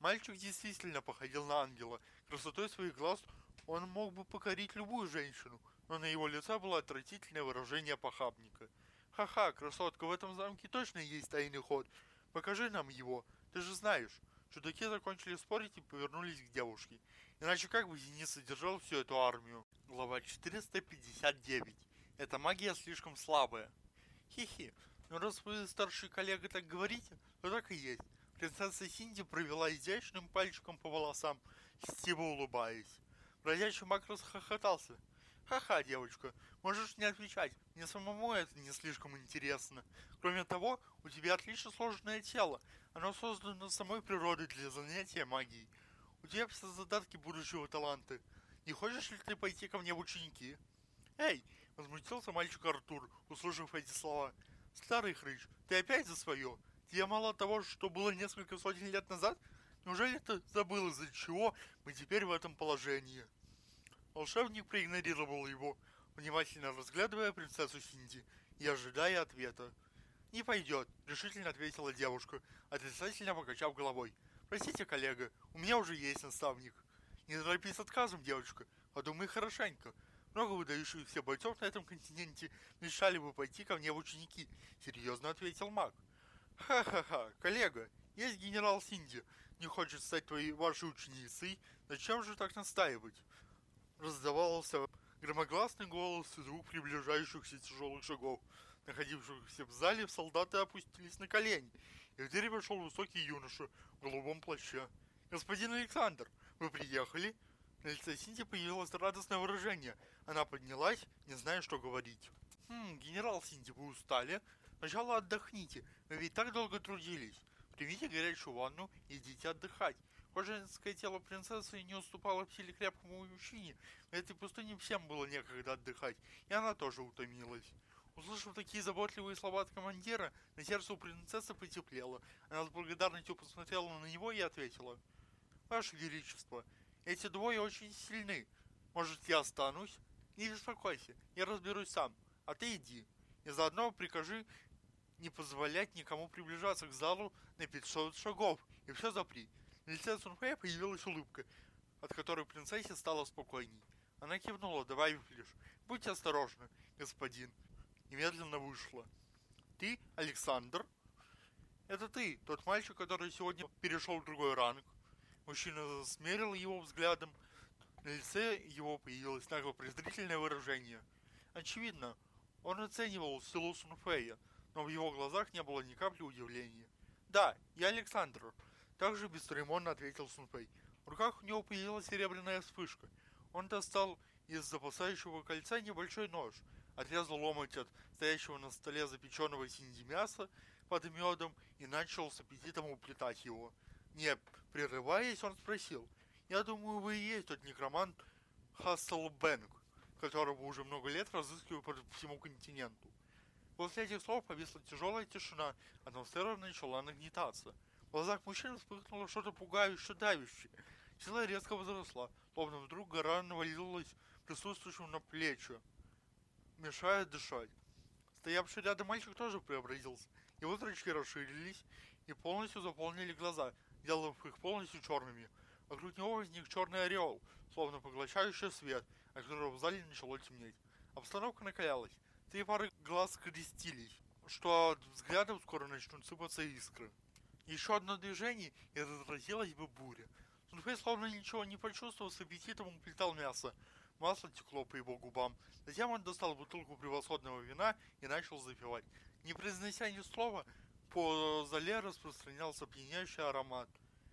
Мальчик действительно походил на ангела. Красотой своих глаз он мог бы покорить любую женщину – но на его лице было отвратительное выражение похабника. «Ха-ха, красотка, в этом замке точно есть тайный ход. Покажи нам его, ты же знаешь». Чудаки закончили спорить и повернулись к девушке. Иначе как бы Зенит содержал всю эту армию? Глава 459. Эта магия слишком слабая. Хи-хи, ну раз вы старший коллега так говорите, то так и есть. Принцесса Синди провела изящным пальчиком по волосам, льстиво улыбаясь. Бродячий маг расхохотался. Ха-ха, девочка, можешь не отвечать, мне самому это не слишком интересно. Кроме того, у тебя отлично сложное тело, оно создано самой природой для занятия магией. У тебя все задатки будущего таланта. Не хочешь ли ты пойти ко мне в ученики? Эй, возмутился мальчик Артур, услышав эти слова. Старый хрыч, ты опять за свое? Тебе мало того, что было несколько сотен лет назад? Неужели ты забыл, из-за чего мы теперь в этом положении? Волшебник проигнорировал его, внимательно разглядывая принцессу Синди и ожидая ответа. «Не пойдет», — решительно ответила девушка, отрицательно покачав головой. «Простите, коллега, у меня уже есть наставник». «Не торопись с отказом, девочка, подумай хорошенько. Много выдающихся бойцов на этом континенте мешали бы пойти ко мне в ученики», — серьезно ответил маг. «Ха-ха-ха, коллега, есть генерал Синди, не хочет стать твоей вашей ученицей, зачем же так настаивать?» раздавался Громогласный голос и звук приближающихся тяжелых шагов. Находившихся в зале солдаты опустились на колени, и в дверь вошел высокий юноша в голубом плаще. «Господин Александр, вы приехали?» На лице Синти появилось радостное выражение. Она поднялась, не зная, что говорить. «Хм, генерал Синти, вы устали? Сначала отдохните, вы ведь так долго трудились. Примите горячую ванну и идите отдыхать. Кожанское тело принцессы не уступало в силе крепкому мужчине. В этой пустыне всем было некогда отдыхать, и она тоже утомилась. Услышав такие заботливые слова от командира, на сердце у принцессы потеплело. Она с благодарностью посмотрела на него и ответила. «Ваше Величество, эти двое очень сильны. Может, я останусь? Не беспокойся, я разберусь сам. А ты иди. И заодно прикажи не позволять никому приближаться к залу на 500 шагов. И все запри. На лице Сунфея появилась улыбка, от которой принцессе стало спокойней. Она кивнула, добавив лишь «Будьте осторожны, господин». И медленно вышла. «Ты, Александр?» «Это ты, тот мальчик, который сегодня перешел в другой ранг». Мужчина смерил его взглядом. На лице его появилось нагло презрительное выражение. Очевидно, он оценивал силу Сунфея, но в его глазах не было ни капли удивления. «Да, я Александр», также бесцеремонно ответил Сунпэй. В руках у него появилась серебряная вспышка. Он достал из запасающего кольца небольшой нож, отрезал ломоть от стоящего на столе запеченного синди мяса под медом и начал с аппетитом уплетать его. Не прерываясь, он спросил, «Я думаю, вы и есть тот некромант Хасселбэнк, которого уже много лет разыскиваю по всему континенту». После этих слов повисла тяжелая тишина, атмосфера начала нагнетаться – в глазах мужчины вспыхнуло что-то пугающее, давящее. Сила резко возросла, словно вдруг гора навалилась присутствующему на плечи, мешая дышать. Стоявший рядом мальчик тоже преобразился. Его зрачки расширились и полностью заполнили глаза, делав их полностью черными. Вокруг него возник черный ореол, словно поглощающий свет, от которого в зале начало темнеть. Обстановка накалялась. Три пары глаз крестились, что от взглядов скоро начнут сыпаться искры. Еще одно движение, и разразилась бы буря. Сунфэй словно ничего не почувствовал, с аппетитом уплетал мясо. Масло текло по его губам. Затем он достал бутылку превосходного вина и начал запивать. Не произнося ни слова, по зале распространялся пьянящий аромат.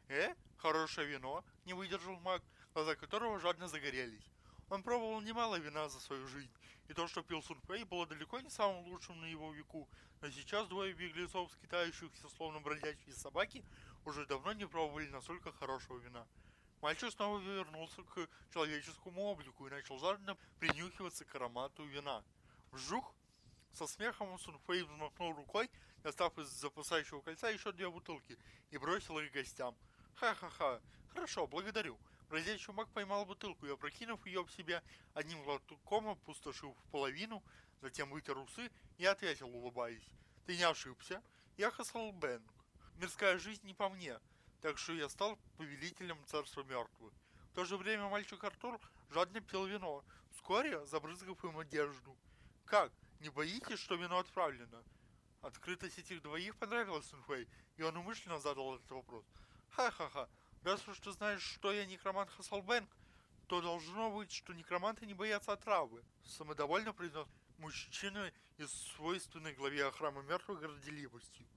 «Э? Хорошее вино?» – не выдержал маг, глаза которого жадно загорелись. Он пробовал немало вина за свою жизнь, и то, что пил Сунпэй, было далеко не самым лучшим на его веку, но сейчас двое беглецов, скитающихся словно бродячие собаки, уже давно не пробовали настолько хорошего вина. Мальчик снова вернулся к человеческому облику и начал жадно принюхиваться к аромату вина. Вжух! Со смехом Сунфэй взмахнул рукой, достав из запасающего кольца еще две бутылки и бросил их гостям. Ха-ха-ха, хорошо, благодарю. Бродячий маг поймал бутылку и, опрокинув ее в себя, одним глотком опустошил в половину, затем вытер усы и ответил, улыбаясь. «Ты не ошибся? Я Хасал Бэнг. Мирская жизнь не по мне, так что я стал повелителем царства мертвых. В то же время мальчик Артур жадно пил вино, вскоре забрызгав им одежду. Как, не боитесь, что вино отправлено?» Открытость этих двоих понравилась Сунфэй, и он умышленно задал этот вопрос. «Ха-ха-ха, Раз уж ты знаешь, что я некромант Хасселбэнк, то должно быть, что некроманты не боятся отравы. Самодовольно произнес мужчина из свойственной главе храма мертвых горделивостью.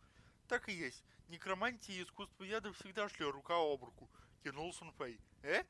Так и есть. Некромантия и искусство яда всегда шли рука об руку, кинул Сунфэй. Э?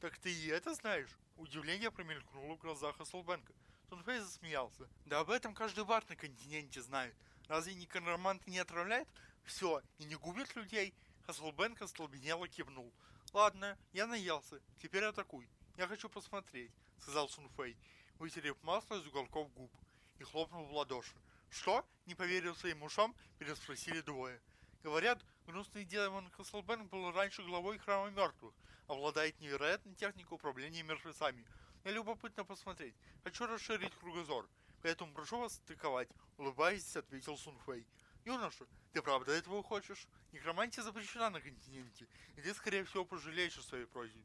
Так ты и это знаешь? Удивление промелькнуло в глазах Хасселбэнка. Сунфэй засмеялся. Да об этом каждый вард на континенте знает. Разве некроманты не отравляют? Все, и не губят людей, Хасселбенк остолбенело кивнул. «Ладно, я наелся. Теперь атакуй. Я хочу посмотреть», — сказал Сунфэй, вытерев масло из уголков губ и хлопнул в ладоши. «Что?» — не поверил своим ушам, переспросили двое. Говорят, гнусный демон Хасселбенк был раньше главой храма мертвых, обладает невероятной техникой управления мертвецами. Мне любопытно посмотреть. Хочу расширить кругозор. Поэтому прошу вас стыковать, улыбаясь, ответил Сунфэй. Юноша, ты правда этого хочешь? Некромантия запрещена на континенте, и ты, скорее всего, пожалеешь о своей просьбе.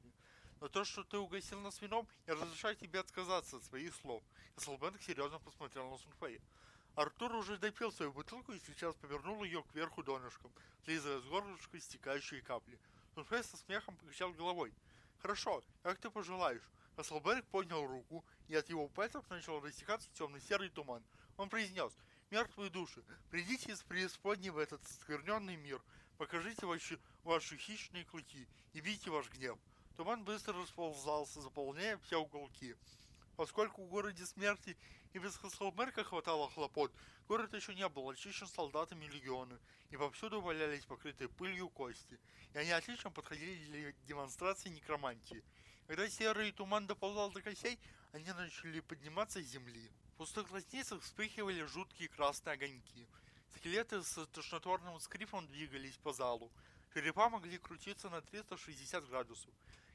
Но то, что ты угостил нас вином, я разрешаю тебе отказаться от своих слов. И Слбенк серьезно посмотрел на Сунфея. Артур уже допил свою бутылку и сейчас повернул ее кверху донышком, слизывая с горлышка стекающие капли. Сунфей со смехом покачал головой. «Хорошо, как ты пожелаешь. Hasselberg поднял руку, и от его пальцев начал растекаться темно-серый туман. Он произнес, «Мертвые души, придите из преисподней в этот скверненный мир, покажите ваши, ваши хищные клыки и бейте ваш гнев». Туман быстро расползался, заполняя все уголки. Поскольку в городе смерти и без Хасселберга хватало хлопот, город еще не был очищен солдатами легиона, и повсюду валялись покрытые пылью кости, и они отлично подходили для демонстрации некромантии. Когда серый туман доползал до костей, они начали подниматься с земли. В пустых глазницах вспыхивали жуткие красные огоньки. Скелеты с тошнотворным скрипом двигались по залу. Черепа могли крутиться на 360 градусов.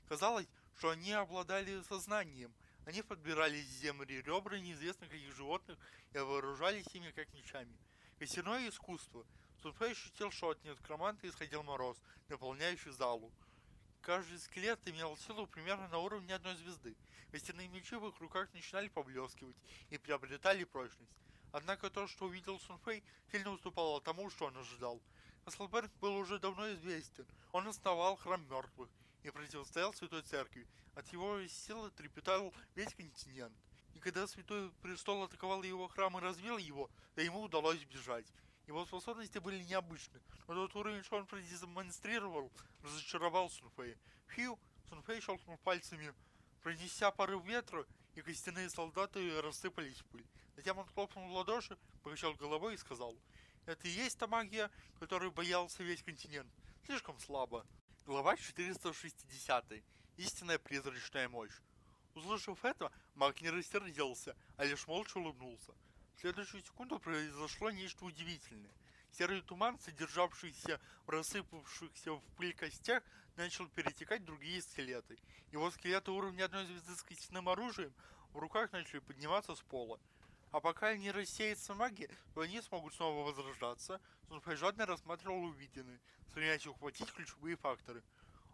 Казалось, что они обладали сознанием. Они подбирали с земли ребра неизвестных каких животных и вооружались ими как мечами. Костяное искусство. Сунфэй ощутил, что от некроманта исходил мороз, наполняющий залу. Каждый скелет имел силу примерно на уровне одной звезды. Костяные мечи в их руках начинали поблескивать и приобретали прочность. Однако то, что увидел Сунфэй, сильно уступало тому, что он ожидал. Аслберг был уже давно известен. Он основал храм мертвых и противостоял Святой Церкви. От его силы трепетал весь континент. И когда Святой Престол атаковал его храм и развил его, то ему удалось бежать. Его способности были необычны, но тот уровень, что он продемонстрировал, разочаровал Сунфея. Фью, Сунфей щелкнул пальцами, пронеся порыв ветра, и костяные солдаты рассыпались в пыль. Затем он хлопнул в ладоши, покачал головой и сказал, «Это и есть та магия, которой боялся весь континент. Слишком слабо». Глава 460. Истинная призрачная мощь. Услышав это, маг не рассердился, а лишь молча улыбнулся. Следующую секунду произошло нечто удивительное. Серый туман, содержавшийся в рассыпавшихся в пыль костях, начал перетекать в другие скелеты. Его скелеты уровня одной звезды с костяным оружием в руках начали подниматься с пола. А пока не рассеется магия, то они смогут снова возрождаться. Сунфэй жадно рассматривал увиденное, стремясь ухватить ключевые факторы.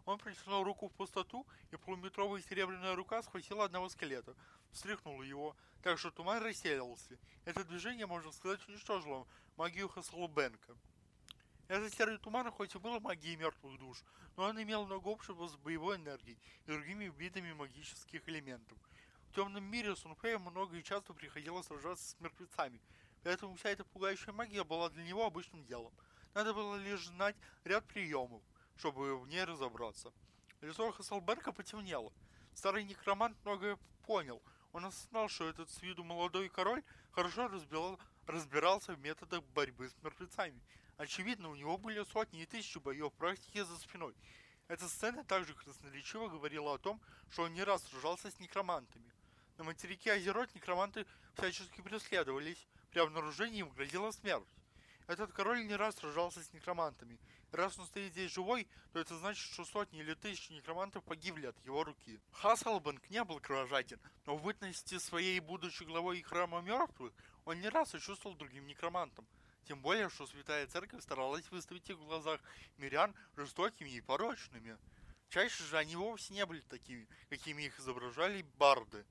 Он протянул руку в пустоту, и полуметровая серебряная рука схватила одного скелета, встряхнула его, так что туман расселился. Это движение, можно сказать, уничтожило магию Хаслбенка. Этот серый туман хоть и был магией мертвых душ, но он имел много общего с боевой энергией и другими видами магических элементов. В темном мире Сунфею много и часто приходилось сражаться с мертвецами, поэтому вся эта пугающая магия была для него обычным делом. Надо было лишь знать ряд приемов – чтобы в ней разобраться. Лицо Хасселберга потемнело. Старый некромант многое понял. Он осознал, что этот с виду молодой король хорошо разбирал, разбирался в методах борьбы с мертвецами. Очевидно, у него были сотни и тысячи боев практики за спиной. Эта сцена также красноречиво говорила о том, что он не раз сражался с некромантами. На материке Азерот некроманты всячески преследовались, при обнаружении им грозила смерть. Этот король не раз сражался с некромантами. Раз он стоит здесь живой, то это значит, что сотни или тысячи некромантов погибли от его руки. Хасселбанк не был кровожаден, но в бытности своей будущей главой храма мертвых он не раз сочувствовал другим некромантам. Тем более, что Святая Церковь старалась выставить их в глазах мирян жестокими и порочными. Чаще же они вовсе не были такими, какими их изображали барды.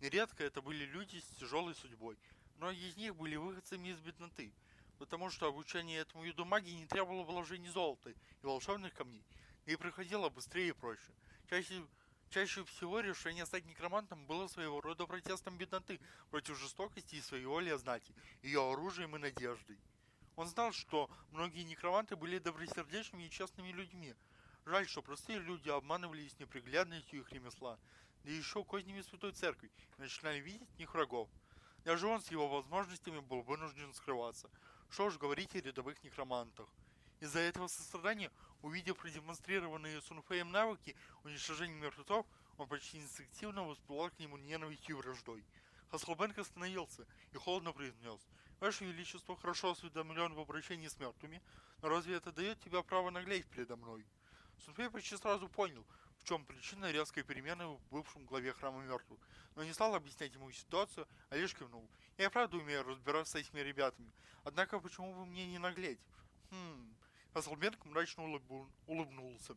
Нередко это были люди с тяжелой судьбой. Многие из них были выходцами из бедноты – потому что обучение этому виду магии не требовало вложений золота и волшебных камней, и проходило быстрее и проще. Чаще, чаще всего решение стать некромантом было своего рода протестом бедноты против жестокости и своеволия знати, ее оружием и надеждой. Он знал, что многие некроманты были добросердечными и честными людьми. Жаль, что простые люди обманывались неприглядностью их ремесла, да еще кознями Святой Церкви, и начинали видеть в них врагов. Даже он с его возможностями был вынужден скрываться – что ж говорить о рядовых некромантах. Из-за этого сострадания, увидев продемонстрированные Сунфеем навыки уничтожения мертвецов, он почти инстинктивно воспылал к нему ненавистью и враждой. Хаслбенк остановился и холодно произнес. Ваше Величество хорошо осведомлен в обращении с мертвыми, но разве это дает тебе право наглеть передо мной? Сунфей почти сразу понял, в чем причина резкой перемены в бывшем главе храма мертвых, но не стал объяснять ему ситуацию, а лишь кивнул. Я правда умею разбираться с этими ребятами, однако почему бы мне не наглеть? Хм... Hasselberg мрачно улыбнулся.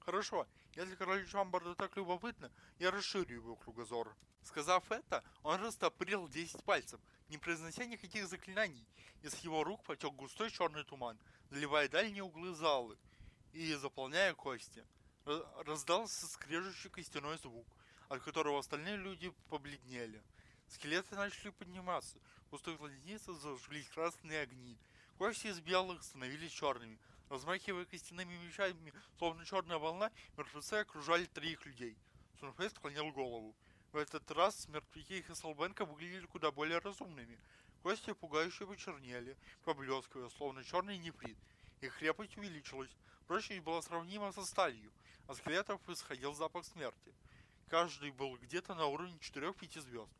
Хорошо, если король Шамбарда так любопытно, я расширю его кругозор. Сказав это, он растопырил 10 пальцев, не произнося никаких заклинаний. Из его рук потек густой черный туман, заливая дальние углы залы и заполняя кости. Раздался скрежущий костяной звук, от которого остальные люди побледнели. Скелеты начали подниматься, пустой глазнице зажглись красные огни. Кости из белых становились черными. Размахивая костяными мечами, словно черная волна, мертвецы окружали троих людей. Сунфэй склонил голову. В этот раз мертвяки Хесселбенка выглядели куда более разумными. Кости пугающе почернели, поблескивая, словно черный нефрит. Их крепость увеличилась. Прочность была сравнима со сталью. От скелетов исходил запах смерти. Каждый был где-то на уровне 4-5 звезд.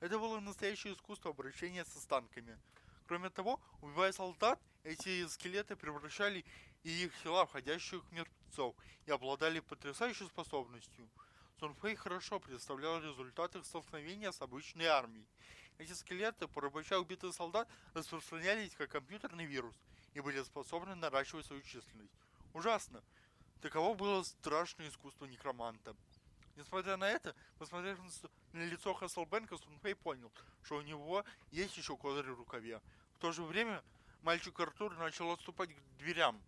Это было настоящее искусство обращения с останками. Кроме того, убивая солдат, эти скелеты превращали и их тела в ходящих мертвецов и обладали потрясающей способностью. Сунфэй хорошо представлял результаты столкновения с обычной армией. Эти скелеты, порабощая убитых солдат, распространялись как компьютерный вирус и были способны наращивать свою численность. Ужасно! Таково было страшное искусство некроманта. Несмотря на это, посмотрев на лицо Хасселбенка, Сунфей понял, что у него есть еще козырь в рукаве. В то же время мальчик Артур начал отступать к дверям.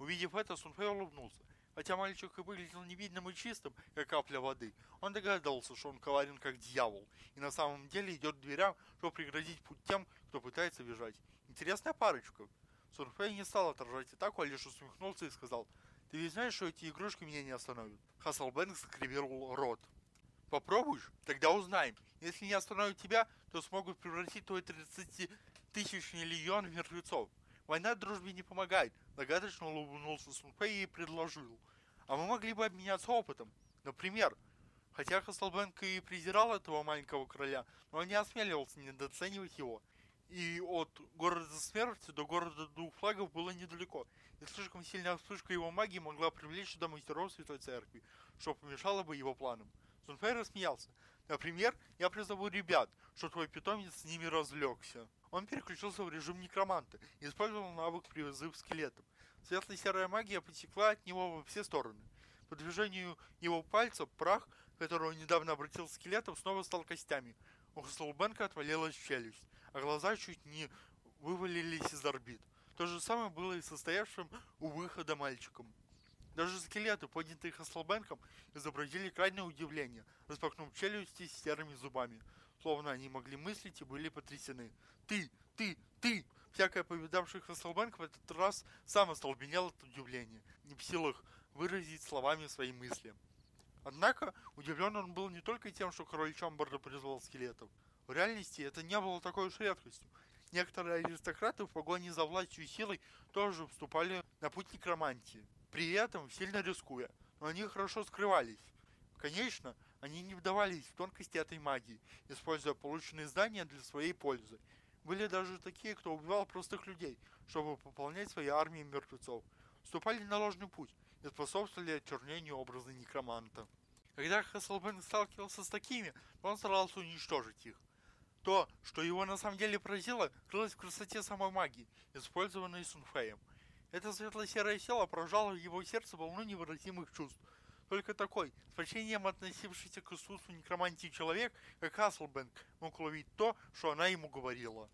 Увидев это, Сунфей улыбнулся. Хотя мальчик и выглядел невидным и чистым, как капля воды, он догадался, что он коварен как дьявол, и на самом деле идет к дверям, чтобы преградить путь тем, кто пытается бежать. Интересная парочка. Сунфей не стал отражать атаку, а лишь усмехнулся и сказал, ты ведь знаешь, что эти игрушки меня не остановят? Хасселбенк скривил рот. Попробуешь? Тогда узнаем. Если не остановят тебя, то смогут превратить твой 30-тысячный легион в мертвецов. Война дружбе не помогает. Загадочно улыбнулся Сунпэй и предложил. А мы могли бы обменяться опытом. Например, хотя Хасселбенк и презирал этого маленького короля, но он не осмеливался недооценивать его. И от города смерти до города двух флагов было недалеко и слишком сильная вспышка его магии могла привлечь сюда мастеров Святой Церкви, что помешало бы его планам. Сунфэй рассмеялся. Например, я призову ребят, что твой питомец с ними разлегся. Он переключился в режим некроманта и использовал навык призыв скелетов. Светло-серая магия потекла от него во все стороны. По движению его пальца прах, который он недавно обратил в скелетов, снова стал костями. У Хаслбенка отвалилась челюсть, а глаза чуть не вывалились из орбит. То же самое было и состоявшим у выхода мальчиком. Даже скелеты, поднятые Хаслбенком, изобразили крайнее удивление, распахнув челюсти с серыми зубами, словно они могли мыслить и были потрясены. «Ты! Ты! Ты!» Всякое повидавший Хаслбенк в этот раз сам остолбенел от удивления, не в силах выразить словами свои мысли. Однако, удивлен он был не только тем, что король Чамбарда призвал скелетов. В реальности это не было такой уж редкостью. Некоторые аристократы в погоне за властью и силой тоже вступали на путь некромантии, при этом сильно рискуя, но они хорошо скрывались. Конечно, они не вдавались в тонкости этой магии, используя полученные знания для своей пользы. Были даже такие, кто убивал простых людей, чтобы пополнять свои армии мертвецов. Вступали на ложный путь и способствовали очернению образа некроманта. Когда Хасселбен сталкивался с такими, он старался уничтожить их. То, что его на самом деле поразило, крылось в красоте самой магии, использованной Сунфеем. Это светло-серое тело поражало в его сердце волну невыразимых чувств. Только такой, с почтением относившийся к искусству некромантии человек, как Хаслбенк, мог ловить то, что она ему говорила.